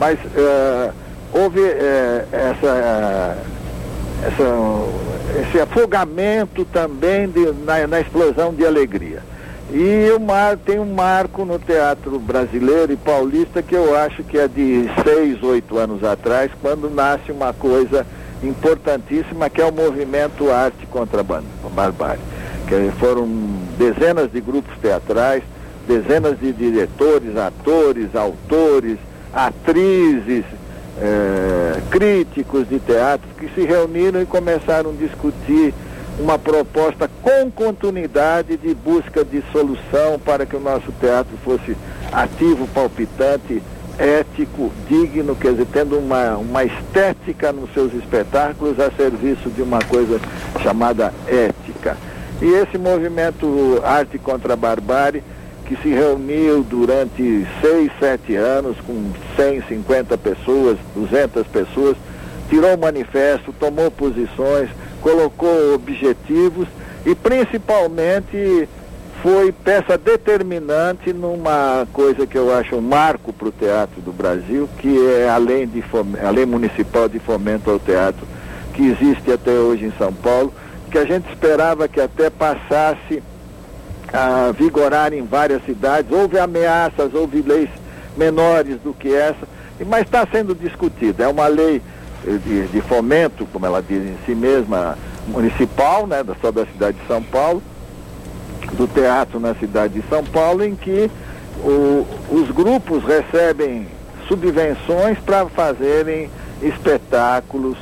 mas uh, houve uh, essa, essa, esse afogamento também de, na, na explosão de alegria. E o mar, tem um marco no teatro brasileiro e paulista que eu acho que é de seis, oito anos atrás, quando nasce uma coisa importantíssima que é o movimento Arte contra a Barbárie. Que foram dezenas de grupos teatrais, dezenas de diretores, atores, autores, atrizes, é, críticos de teatro que se reuniram e começaram a discutir uma proposta com continuidade de busca de solução para que o nosso teatro fosse ativo, palpitante, ético, digno, quer dizer, tendo uma, uma estética nos seus espetáculos a serviço de uma coisa chamada ética. E esse movimento Arte contra a Barbárie, que se reuniu durante seis, sete anos com 150 pessoas, 200 pessoas, tirou o manifesto, tomou posições, colocou objetivos e principalmente foi peça determinante numa coisa que eu acho um marco para o teatro do Brasil, que é a lei, de a lei municipal de fomento ao teatro, que existe até hoje em São Paulo, que a gente esperava que até passasse a vigorar em várias cidades. Houve ameaças, houve leis menores do que essa, mas está sendo discutida. É uma lei de, de, fomento, como ela diz em si mesma, municipal, né, só da cidade de São Paulo, do teatro na cidade de São Paulo, em que o, os grupos recebem subvenções para fazerem espetáculos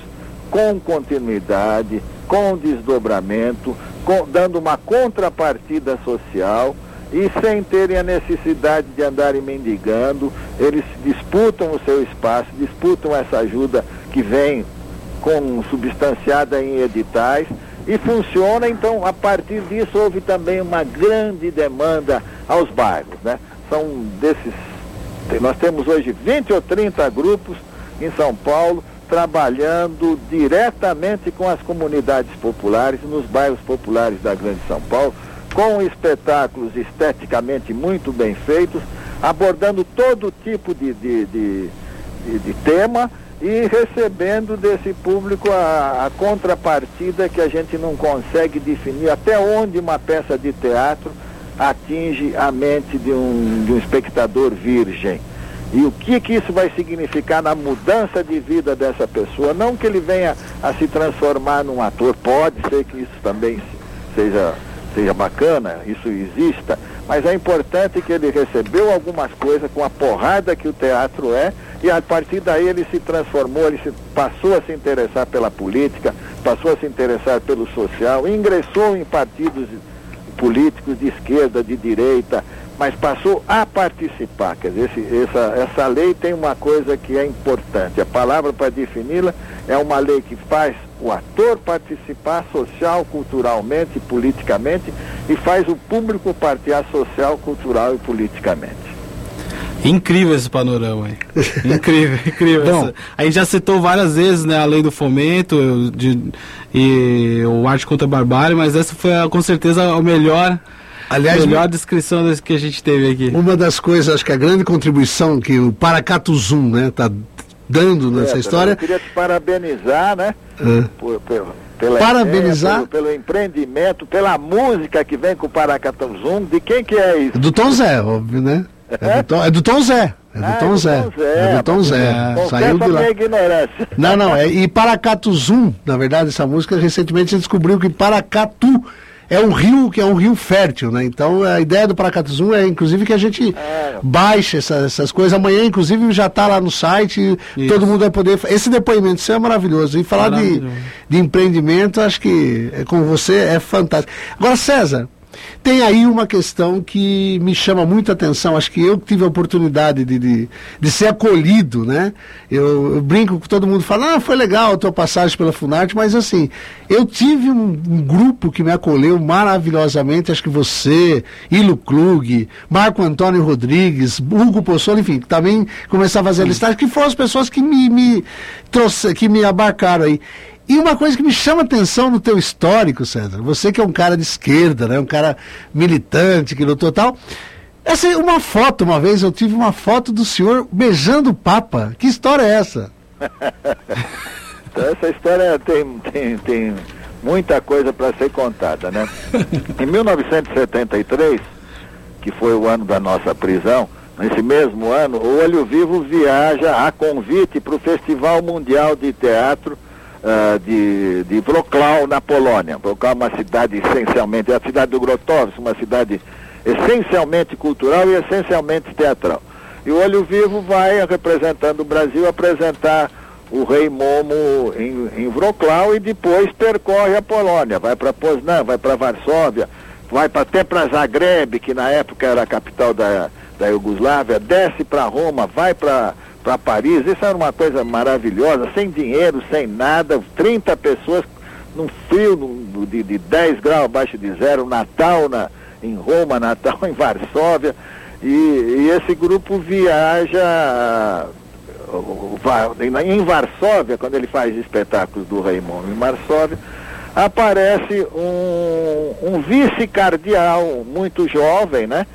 com continuidade, com desdobramento, com, dando uma contrapartida social e sem terem a necessidade de andarem mendigando, eles disputam o seu espaço, disputam essa ajuda que vem com substanciada em editais e funciona, então a partir disso houve também uma grande demanda aos bairros, né? São desses, nós temos hoje 20 ou 30 grupos em São Paulo trabalhando diretamente com as comunidades populares, nos bairros populares da Grande São Paulo, com espetáculos esteticamente muito bem feitos, abordando todo tipo de, de, de, de, de tema e recebendo desse público a, a, contrapartida que a gente não consegue definir até onde uma peça de teatro atinge a mente de um, de um espectador virgem. E o que, que isso vai significar na mudança de vida dessa pessoa? Não que ele venha a se transformar num ator, pode ser que isso também seja, seja bacana, isso exista, mas é importante que ele recebeu algumas coisas com a porrada que o teatro é, e a partir daí ele se transformou, ele se, passou a se interessar pela política, passou a se interessar pelo social, ingressou em partidos políticos de esquerda, de direita, mas passou a participar. Quer dizer, esse, essa, essa lei tem uma coisa que é importante. A palavra para defini-la é uma lei que faz o ator participar social, culturalmente, politicamente e faz o público participar social, cultural e politicamente. Incrível esse panorama aí. incrível, incrível. Bom, a gente já citou várias vezes né, a lei do fomento de, e o arte contra a barbárie, mas essa foi com certeza o melhor Aliás, a melhor descrição que a gente teve aqui. Uma das coisas, acho que a grande contribuição que o Paracato Zoom, né, tá dando nessa é, história. Eu queria te parabenizar, né? É. Por, por, pela parabenizar ideia, pelo, pelo, empreendimento, pela música que vem com o Paracato Zoom. De quem que é isso? Do Tom Zé, óbvio, né? É, do, Tom, é do Tom Zé. É do ah, Tom, é Zé. Tom Zé. É do Tom Zé. É. Saiu de lá. ignorância. Não, não. É, e Paracatu Zoom, na verdade, essa música recentemente se descobriu que Paracatu é um rio que é um rio fértil, né? Então a ideia do Paracatuzum é inclusive que a gente é. baixe essa, essas coisas. Amanhã, inclusive, já está lá no site, Isso. todo mundo vai poder. Esse depoimento, isso é maravilhoso. E falar de, de empreendimento, acho que é, com você é fantástico. Agora, César, tem aí uma questão que me chama muita atenção. Acho que eu tive a oportunidade de, de, de ser acolhido, né? Eu, eu, brinco com todo mundo, fala, ah, foi legal a tua passagem pela Funarte, mas assim, eu tive um, um, grupo que me acolheu maravilhosamente, acho que você, Ilo Klug, Marco Antônio Rodrigues, Hugo Pozzolo, enfim, também começar a fazer a listagem, que foram as pessoas que me, me trouxe, que me abarcaram aí. E uma coisa que me chama atenção no teu histórico, César, você que é um cara de esquerda, né, um cara militante, que lutou tal. Essa é uma foto, uma vez eu tive uma foto do senhor beijando o Papa. Que história é essa? então, essa história tem, tem, tem muita coisa para ser contada, né? em 1973, que foi o ano da nossa prisão, nesse mesmo ano, o Olho Vivo viaja a convite para o Festival Mundial de Teatro uh, de, de Wrocław, na Polônia. Wrocław é uma cidade essencialmente, é a cidade do Grotowski, uma cidade essencialmente cultural e essencialmente teatral. E o Olho Vivo vai, representando o Brasil, apresentar o rei Momo em, em Wrocław e depois percorre a Polônia, vai para Poznan, vai para Varsóvia, vai pra, até para Zagreb, que na época era a capital da, da Iugoslávia, desce para Roma, vai para para Paris, isso era uma coisa maravilhosa, sem dinheiro, sem nada, 30 pessoas num frio num, de, de 10 graus abaixo de zero, Natal na, em Roma, Natal em Varsóvia, e, e esse grupo viaja em Varsóvia, quando ele faz espetáculos do Raimundo em Varsóvia, aparece um, um vice-cardeal muito jovem, né?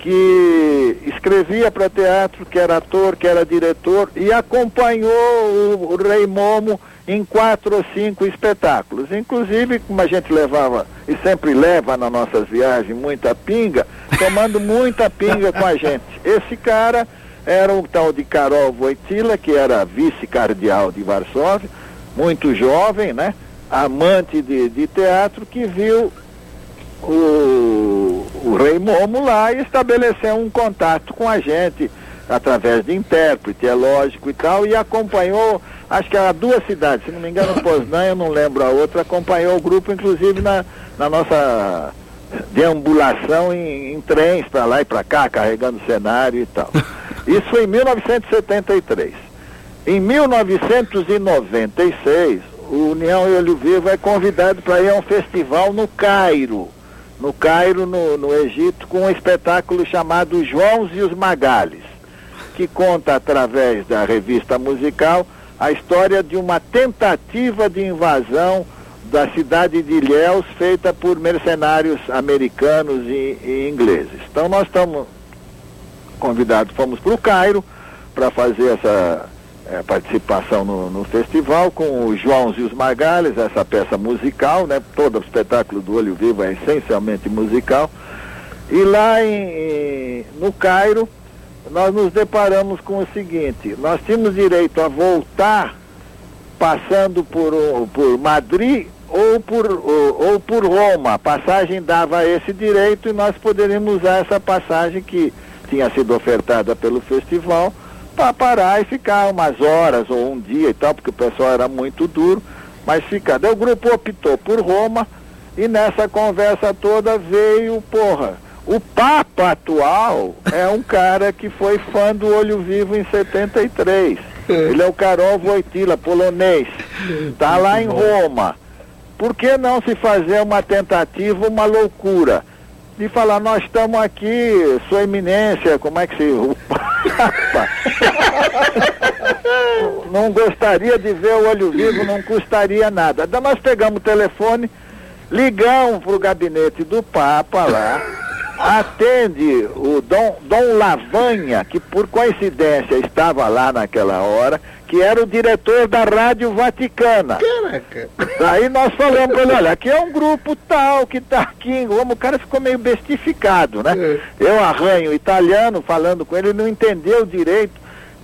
Que escrevia para teatro, que era ator, que era diretor, e acompanhou o, o Rei Momo em quatro ou cinco espetáculos. Inclusive, como a gente levava, e sempre leva nas nossas viagens, muita pinga, tomando muita pinga com a gente. Esse cara era o tal de Karol Wojtyla, que era vice-cardeal de Varsóvia, muito jovem, né? Amante de, de teatro, que viu o, o rei Momo lá e estabeleceu um contato com a gente através de intérprete, é lógico e tal, e acompanhou, acho que era duas cidades, se não me engano, Poznan, eu não lembro a outra, acompanhou o grupo, inclusive na, na nossa deambulação em, em trens para lá e para cá, carregando cenário e tal. Isso foi em 1973. Em 1996, o União e Olho Vivo é convidado para ir a um festival no Cairo, no Cairo, no, no Egito, com um espetáculo chamado Joãos e os Magales, que conta através da revista musical a história de uma tentativa de invasão da cidade de Ilhéus feita por mercenários americanos e, e ingleses. Então nós estamos convidados, fomos para o Cairo para fazer essa é, participação no, no, festival com os Joãos e os Magales, essa peça musical, né? Todo o espetáculo do Olho Vivo é essencialmente musical. E lá em, no Cairo, nós nos deparamos com o seguinte, nós tínhamos direito a voltar passando por, por Madrid ou por, ou, ou por Roma. A passagem dava esse direito e nós poderíamos usar essa passagem que tinha sido ofertada pelo festival para parar e ficar umas horas ou um dia e tal, porque o pessoal era muito duro, mas ficar. Daí o grupo optou por Roma e nessa conversa toda veio, porra, o Papa atual é um cara que foi fã do Olho Vivo em 73. Ele é o Karol Wojtyla, polonês. Está lá em Roma. Por que não se fazer uma tentativa, uma loucura? de falar, nós estamos aqui, sua eminência, como é que se. Não gostaria de ver o olho vivo, não custaria nada. Então nós pegamos o telefone, ligamos para o gabinete do Papa lá, atende o Dom, Dom Lavanha, que por coincidência estava lá naquela hora, que era o diretor da Rádio Vaticana. Caraca! Aí nós falamos para ele, olha, aqui é um grupo tal que está aqui o cara ficou meio bestificado, né? É. Eu arranho italiano falando com ele, ele não entendeu direito.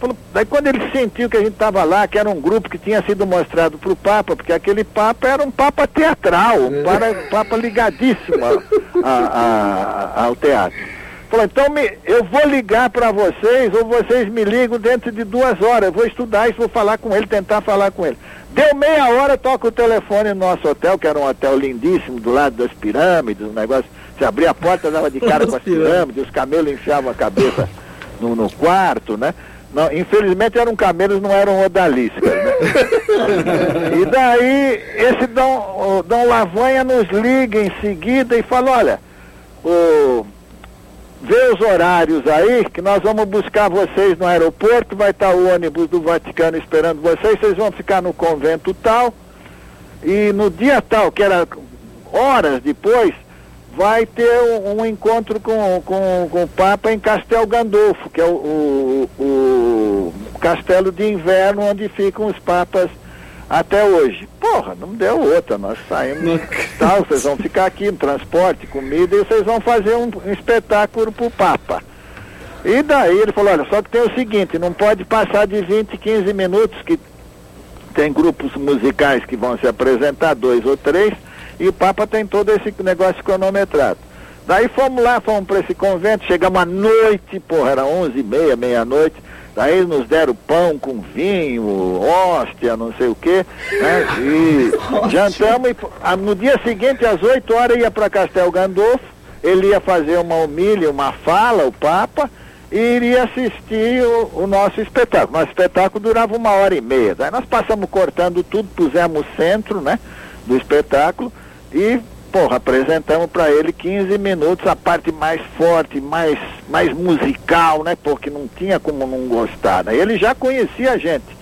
Falou, daí quando ele sentiu que a gente estava lá, que era um grupo que tinha sido mostrado para o Papa, porque aquele Papa era um Papa teatral, um é. Papa ligadíssimo a, a, a, ao teatro. Falou, então me, eu vou ligar para vocês, ou vocês me ligam dentro de duas horas. Eu vou estudar isso, vou falar com ele, tentar falar com ele. Deu meia hora, toca o telefone no nosso hotel, que era um hotel lindíssimo, do lado das pirâmides, um negócio. Se abria a porta, dava de cara com as pirâmides, os camelos enfiavam a cabeça no, no quarto, né? Não, infelizmente eram camelos, não eram odaliscas. Né? e daí esse Dom, Dom Lavanha nos liga em seguida e fala, olha, o vê os horários aí, que nós vamos buscar vocês no aeroporto, vai estar o ônibus do Vaticano esperando vocês, vocês vão ficar no convento tal, e no dia tal, que era horas depois, vai ter um, um encontro com, com, com, o Papa em Castel Gandolfo, que é o, o, o castelo de inverno onde ficam os papas até hoje. Porra, não deu outra, nós saímos tal, vocês vão ficar aqui transporte, comida, e vocês vão fazer um, um espetáculo pro Papa. E daí ele falou, olha, só que tem o seguinte, não pode passar de 20, 15 minutos, que tem grupos musicais que vão se apresentar, dois ou três, e o Papa tem todo esse negócio cronometrado. Daí fomos lá, fomos para esse convento, chegamos à noite, porra, era onze e meia, meia-noite. Daí nos deram pão com vinho, hóstia, não sei o quê. Né? E jantamos e no dia seguinte, às 8 horas, ia para Castel Gandolfo, ele ia fazer uma humilha, uma fala, o Papa, e iria assistir o, o, nosso espetáculo. Nosso espetáculo durava uma hora e meia. Daí nós passamos cortando tudo, pusemos o centro né, do espetáculo e porra, apresentamos para ele 15 minutos, a parte mais forte, mais, mais musical, né? Porque não tinha como não gostar, né? Ele já conhecia a gente.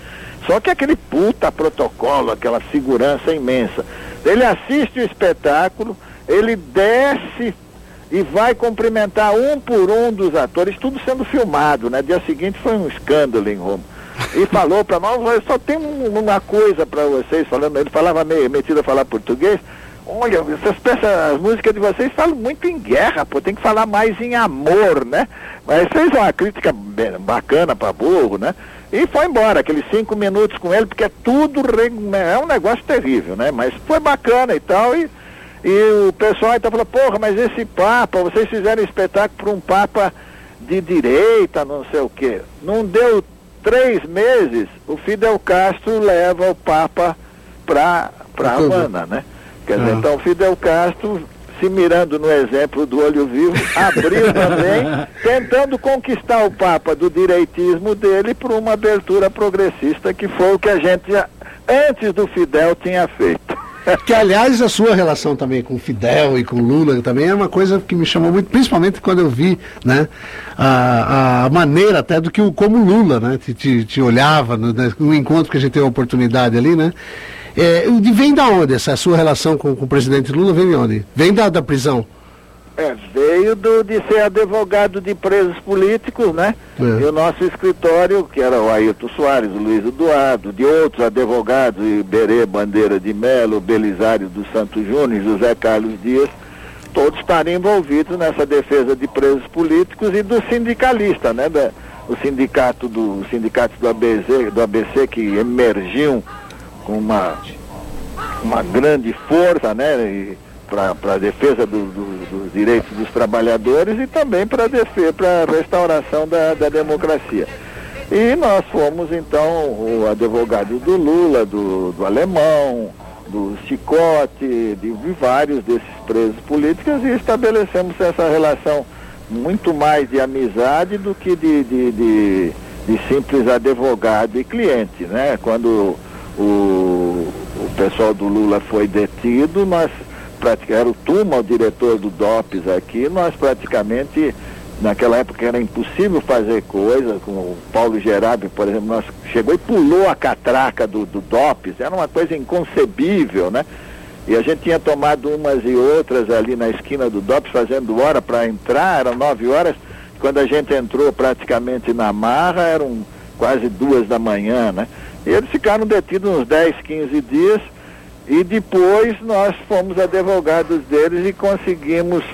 Só que aquele puta protocolo, aquela segurança imensa. Ele assiste o espetáculo, ele desce e vai cumprimentar um por um dos atores, tudo sendo filmado, né? Dia seguinte foi um escândalo em Roma. E falou para nós, só tem uma coisa para vocês, falando, ele falava meio metido a falar português, Olha, essas peças, as músicas de vocês falam muito em guerra, pô, tem que falar mais em amor, né? Mas fez uma crítica bacana para burro, né? E foi embora, aqueles cinco minutos com ele, porque é tudo é um negócio terrível, né? Mas foi bacana e tal, e, e o pessoal então falou, porra, mas esse Papa, vocês fizeram espetáculo para um Papa de direita, não sei o quê. Não deu três meses, o Fidel Castro leva o Papa para a Havana, né? Quer dizer, ah. então Fidel Castro, se mirando no exemplo do olho vivo, abriu também, tentando conquistar o Papa do direitismo dele por uma abertura progressista, que foi o que a gente, já, antes do Fidel, tinha feito. Que, aliás, a sua relação também com Fidel e com Lula também é uma coisa que me chamou muito, principalmente quando eu vi né, a, a maneira até do que o, como Lula né, te, te, te olhava no, né, no encontro que a gente teve a oportunidade ali, né? É, vem da onde essa sua relação com, com o presidente Lula? Vem de onde? Vem da, da prisão? É, veio do, de ser advogado de presos políticos, né? É. E o nosso escritório, que era o Ailton Soares, o Luiz Eduardo, de outros advogados, Iberê Bandeira de Melo, Belisário dos Santos Júnior, José Carlos Dias, todos estariam envolvidos nessa defesa de presos políticos e do sindicalista, né? Da, o sindicato do sindicato do ABC, do ABC que emergiu com uma, uma grande força, né? para a defesa do, do, dos direitos dos trabalhadores e também para a restauração da, da democracia. E nós fomos então o advogado do Lula, do, do Alemão, do Chicote, de, de vários desses presos políticos e estabelecemos essa relação muito mais de amizade do que de, de, de, de simples advogado e cliente, né? Quando o, o pessoal do Lula foi detido, nós era o Tuma, o diretor do DOPS aqui, nós praticamente, naquela época era impossível fazer coisa, com o Paulo Gerabi, por exemplo, nós chegou e pulou a catraca do, do DOPS, era uma coisa inconcebível, né? E a gente tinha tomado umas e outras ali na esquina do DOPS, fazendo hora para entrar, eram nove horas, quando a gente entrou praticamente na marra, eram quase duas da manhã, né? E eles ficaram detidos uns 10, 15 dias e depois nós fomos advogados deles e conseguimos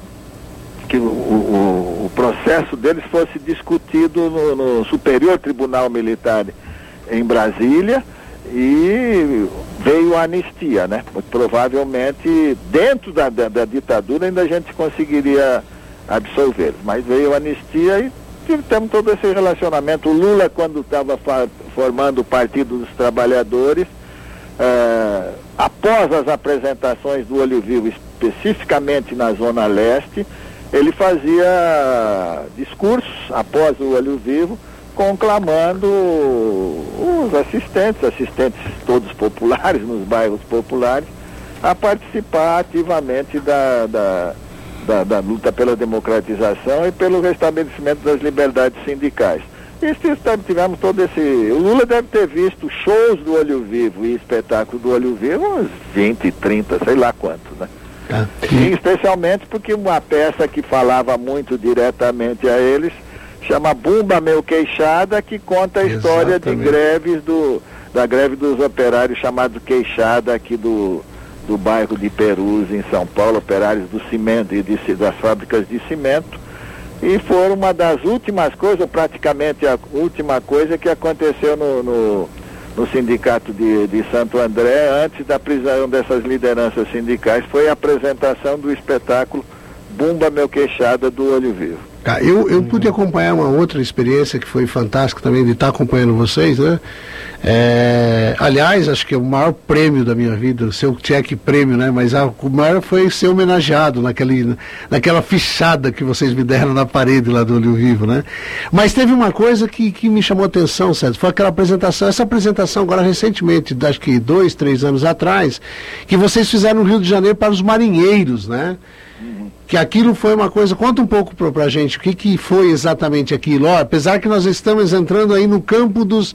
que o, o, o processo deles fosse discutido no, no, Superior Tribunal Militar em Brasília e veio a anistia, né? Provavelmente dentro da, da, da ditadura ainda a gente conseguiria absolver, mas veio a anistia e temos todo esse relacionamento. O Lula, quando estava formando o Partido dos Trabalhadores, eh, após as apresentações do Olho Vivo, especificamente na Zona Leste, ele fazia discursos após o Olho Vivo, conclamando os assistentes, assistentes todos populares, nos bairros populares, a participar ativamente da, da da, da, luta pela democratização e pelo restabelecimento das liberdades sindicais. E tivemos todo esse. O Lula deve ter visto shows do Olho Vivo e espetáculo do Olho Vivo uns 20, 30, sei lá quantos, né? Ah, e especialmente porque uma peça que falava muito diretamente a eles chama Bumba Meu Queixada, que conta a história Exatamente. de greves do, da greve dos operários chamado Queixada aqui do, do bairro de Perus, em São Paulo, operários do cimento e de, das fábricas de cimento. E foram uma das últimas coisas, praticamente a última coisa que aconteceu no, no, no sindicato de, de Santo André, antes da prisão dessas lideranças sindicais, foi a apresentação do espetáculo Bumba Meu Queixada do Olho Vivo. Eu, eu pude acompanhar uma outra experiência que foi fantástica também de estar acompanhando vocês, né? É, aliás, acho que é o maior prêmio da minha vida, o seu cheque prêmio, né? Mas a, o maior foi ser homenageado naquele, naquela fichada que vocês me deram na parede lá do Olho Vivo, né? Mas teve uma coisa que, que me chamou atenção, Sérgio, foi aquela apresentação, essa apresentação agora recentemente, acho que dois, três anos atrás, que vocês fizeram no Rio de Janeiro para os marinheiros, né? Que aquilo foi uma coisa. Conta um pouco para a gente o que, que foi exatamente aquilo. Ó, apesar que nós estamos entrando aí no campo dos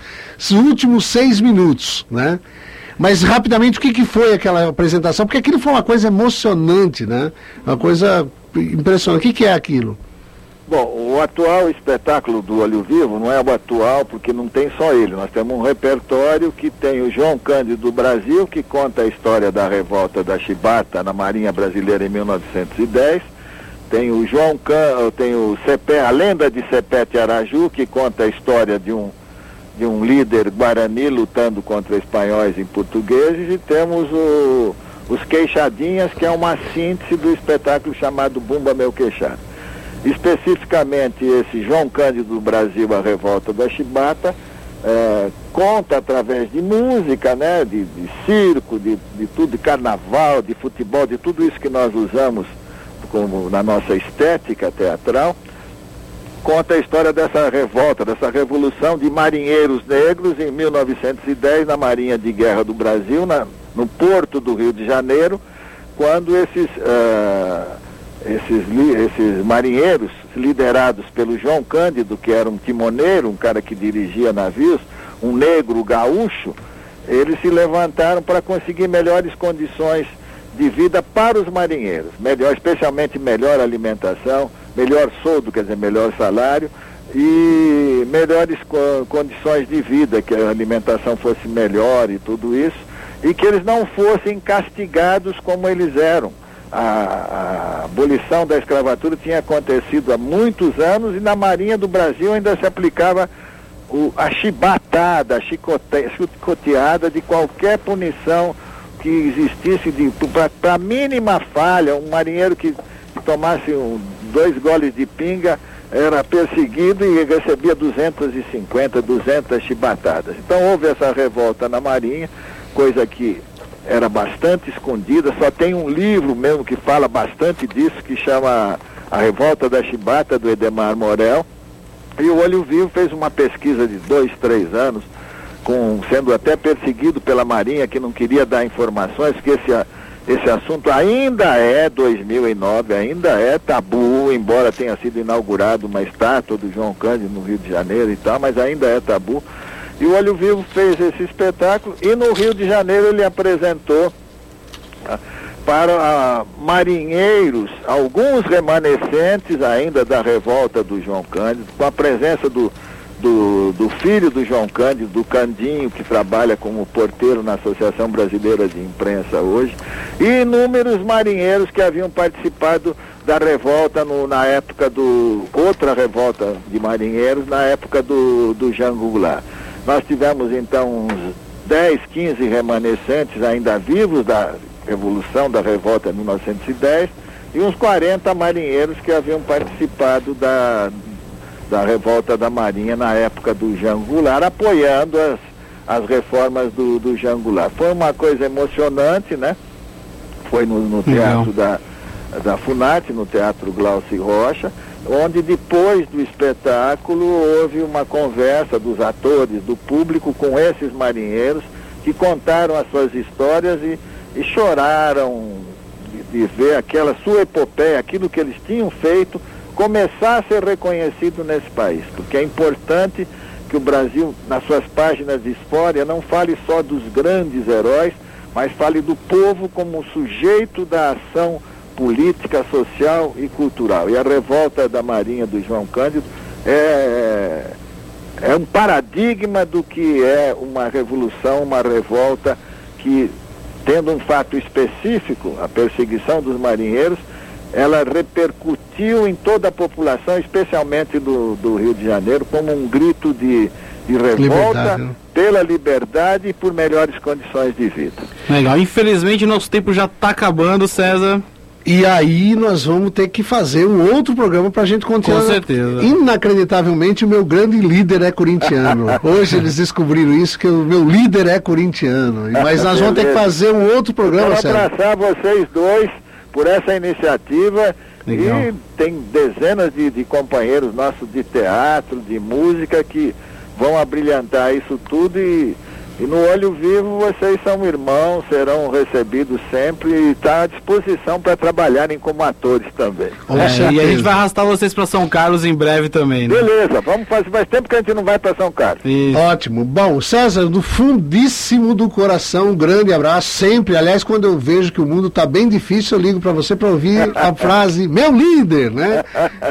últimos seis minutos, né? Mas rapidamente o que, que foi aquela apresentação? Porque aquilo foi uma coisa emocionante, né? Uma coisa impressionante. O que, que é aquilo? Bom, o atual espetáculo do Olho Vivo não é o atual porque não tem só ele. Nós temos um repertório que tem o João Cândido do Brasil, que conta a história da revolta da Chibata na Marinha Brasileira em 1910. Tem o João Can, tem o Cepé, a lenda de Sepete Araju, que conta a história de um, de um líder guarani lutando contra espanhóis e portugueses. E temos o, os Queixadinhas, que é uma síntese do espetáculo chamado Bumba Meu Queixado. Especificamente esse João Cândido do Brasil, a revolta da Chibata, é, conta através de música, né, de, de circo, de, de tudo, de carnaval, de futebol, de tudo isso que nós usamos como na nossa estética teatral, conta a história dessa revolta, dessa revolução de marinheiros negros em 1910 na Marinha de Guerra do Brasil, na, no porto do Rio de Janeiro, quando esses uh, esses, esses marinheiros, liderados pelo João Cândido, que era um timoneiro, um cara que dirigia navios, um negro gaúcho, eles se levantaram para conseguir melhores condições de vida para os marinheiros, melhor, especialmente melhor alimentação, melhor soldo, quer dizer, melhor salário e melhores co condições de vida, que a alimentação fosse melhor e tudo isso, e que eles não fossem castigados como eles eram a, a, abolição da escravatura tinha acontecido há muitos anos e na Marinha do Brasil ainda se aplicava o, a chibatada, a chicote, chicoteada de qualquer punição que existisse para a mínima falha, um marinheiro que, que tomasse um, dois goles de pinga era perseguido e recebia 250, 200 chibatadas. Então houve essa revolta na Marinha, coisa que era bastante escondida, só tem um livro mesmo que fala bastante disso, que chama A Revolta da Chibata, do Edemar Morel. E o Olho Vivo fez uma pesquisa de dois, três anos, com, sendo até perseguido pela Marinha, que não queria dar informações, que esse, esse assunto ainda é 2009, ainda é tabu, embora tenha sido inaugurado uma estátua do João Cândido no Rio de Janeiro e tal, mas ainda é tabu. E o Olho Vivo fez esse espetáculo e no Rio de Janeiro ele apresentou ah, para ah, marinheiros, alguns remanescentes ainda da revolta do João Cândido, com a presença do, do, do, filho do João Cândido, do Candinho, que trabalha como porteiro na Associação Brasileira de Imprensa hoje, e inúmeros marinheiros que haviam participado da revolta no, na época do. outra revolta de marinheiros, na época do, do Jango Goulart. Nós tivemos então uns 10, 15 remanescentes ainda vivos da Revolução, da Revolta de 1910, e uns 40 marinheiros que haviam participado da, da Revolta da Marinha na época do Jean Goulart, apoiando as, as reformas do, do Jean Goulart. Foi uma coisa emocionante, né? Foi no, no teatro da, da FUNAT, no Teatro Glaucio Rocha, onde depois do espetáculo houve uma conversa dos atores, do público com esses marinheiros que contaram as suas histórias e, e choraram de, de, ver aquela sua epopeia, aquilo que eles tinham feito, começar a ser reconhecido nesse país. Porque é importante que o Brasil, nas suas páginas de história, não fale só dos grandes heróis, mas fale do povo como sujeito da ação política, social e cultural. E a revolta da Marinha do João Cândido é, é um paradigma do que é uma revolução, uma revolta que, tendo um fato específico, a perseguição dos marinheiros, ela repercutiu em toda a população, especialmente do, do Rio de Janeiro, como um grito de, de revolta liberdade, né? pela liberdade e por melhores condições de vida. Legal. Infelizmente, nosso tempo já está acabando, César. E aí nós vamos ter que fazer um outro programa para a gente continuar. Com certeza. Inacreditavelmente o meu grande líder é corintiano. Hoje eles descobriram isso que o meu líder é corintiano. Mas nós vamos ter que fazer um outro programa, Quero abraçar vocês dois por essa iniciativa. Legal. E tem dezenas de, de companheiros nossos de teatro, de música que vão abrilhantar isso tudo e e no Olho Vivo vocês são irmãos, serão recebidos sempre e está à disposição para trabalharem como atores também. É, e a gente vai arrastar vocês para São Carlos em breve também, né? Beleza, vamos fazer. Faz tempo que a gente não vai para São Carlos. Isso. Ótimo. Bom, César, do fundíssimo do coração, um grande abraço sempre. Aliás, quando eu vejo que o mundo está bem difícil, eu ligo para você para ouvir a frase meu líder, né?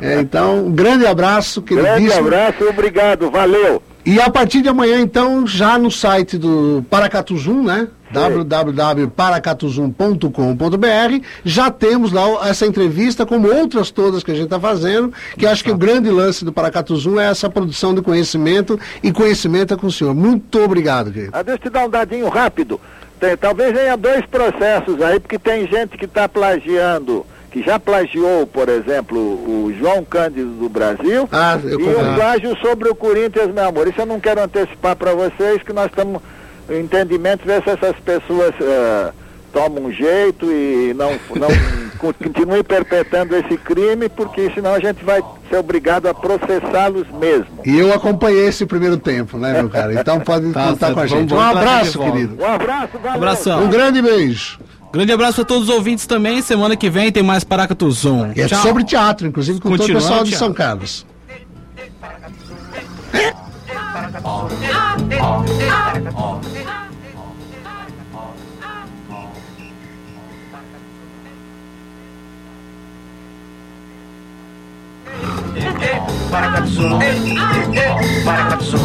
É, então, um grande abraço, queridíssimo. Grande abraço, obrigado, valeu. E a partir de amanhã, então, já no site do Paracatuzum, né? www.paracatuzum.com.br já temos lá essa entrevista, como outras todas que a gente está fazendo, que acho que o grande lance do Paracatuzum é essa produção de conhecimento, e conhecimento é com o senhor. Muito obrigado, querido. Ah, deixa eu te dar um dadinho rápido. Tem, talvez venha dois processos aí, porque tem gente que está plagiando que já plagiou, por exemplo, o João Cândido do Brasil, ah, e um plágio sobre o Corinthians, meu amor. Isso eu não quero antecipar para vocês, que nós estamos em entendimento, ver se essas pessoas uh, tomam um jeito e não, não continuem perpetrando esse crime, porque senão a gente vai ser obrigado a processá-los mesmo. E eu acompanhei esse primeiro tempo, né, meu cara? Então pode tá contar certo, com a gente. Um abraço, querido. Um abraço, valeu. Abração. Um grande beijo. Grande abraço a todos os ouvintes também. Semana que vem tem mais Paracatu Zoom. E é Tchau. sobre teatro, inclusive com todo o pessoal de São Carlos. Paracatu Paracatu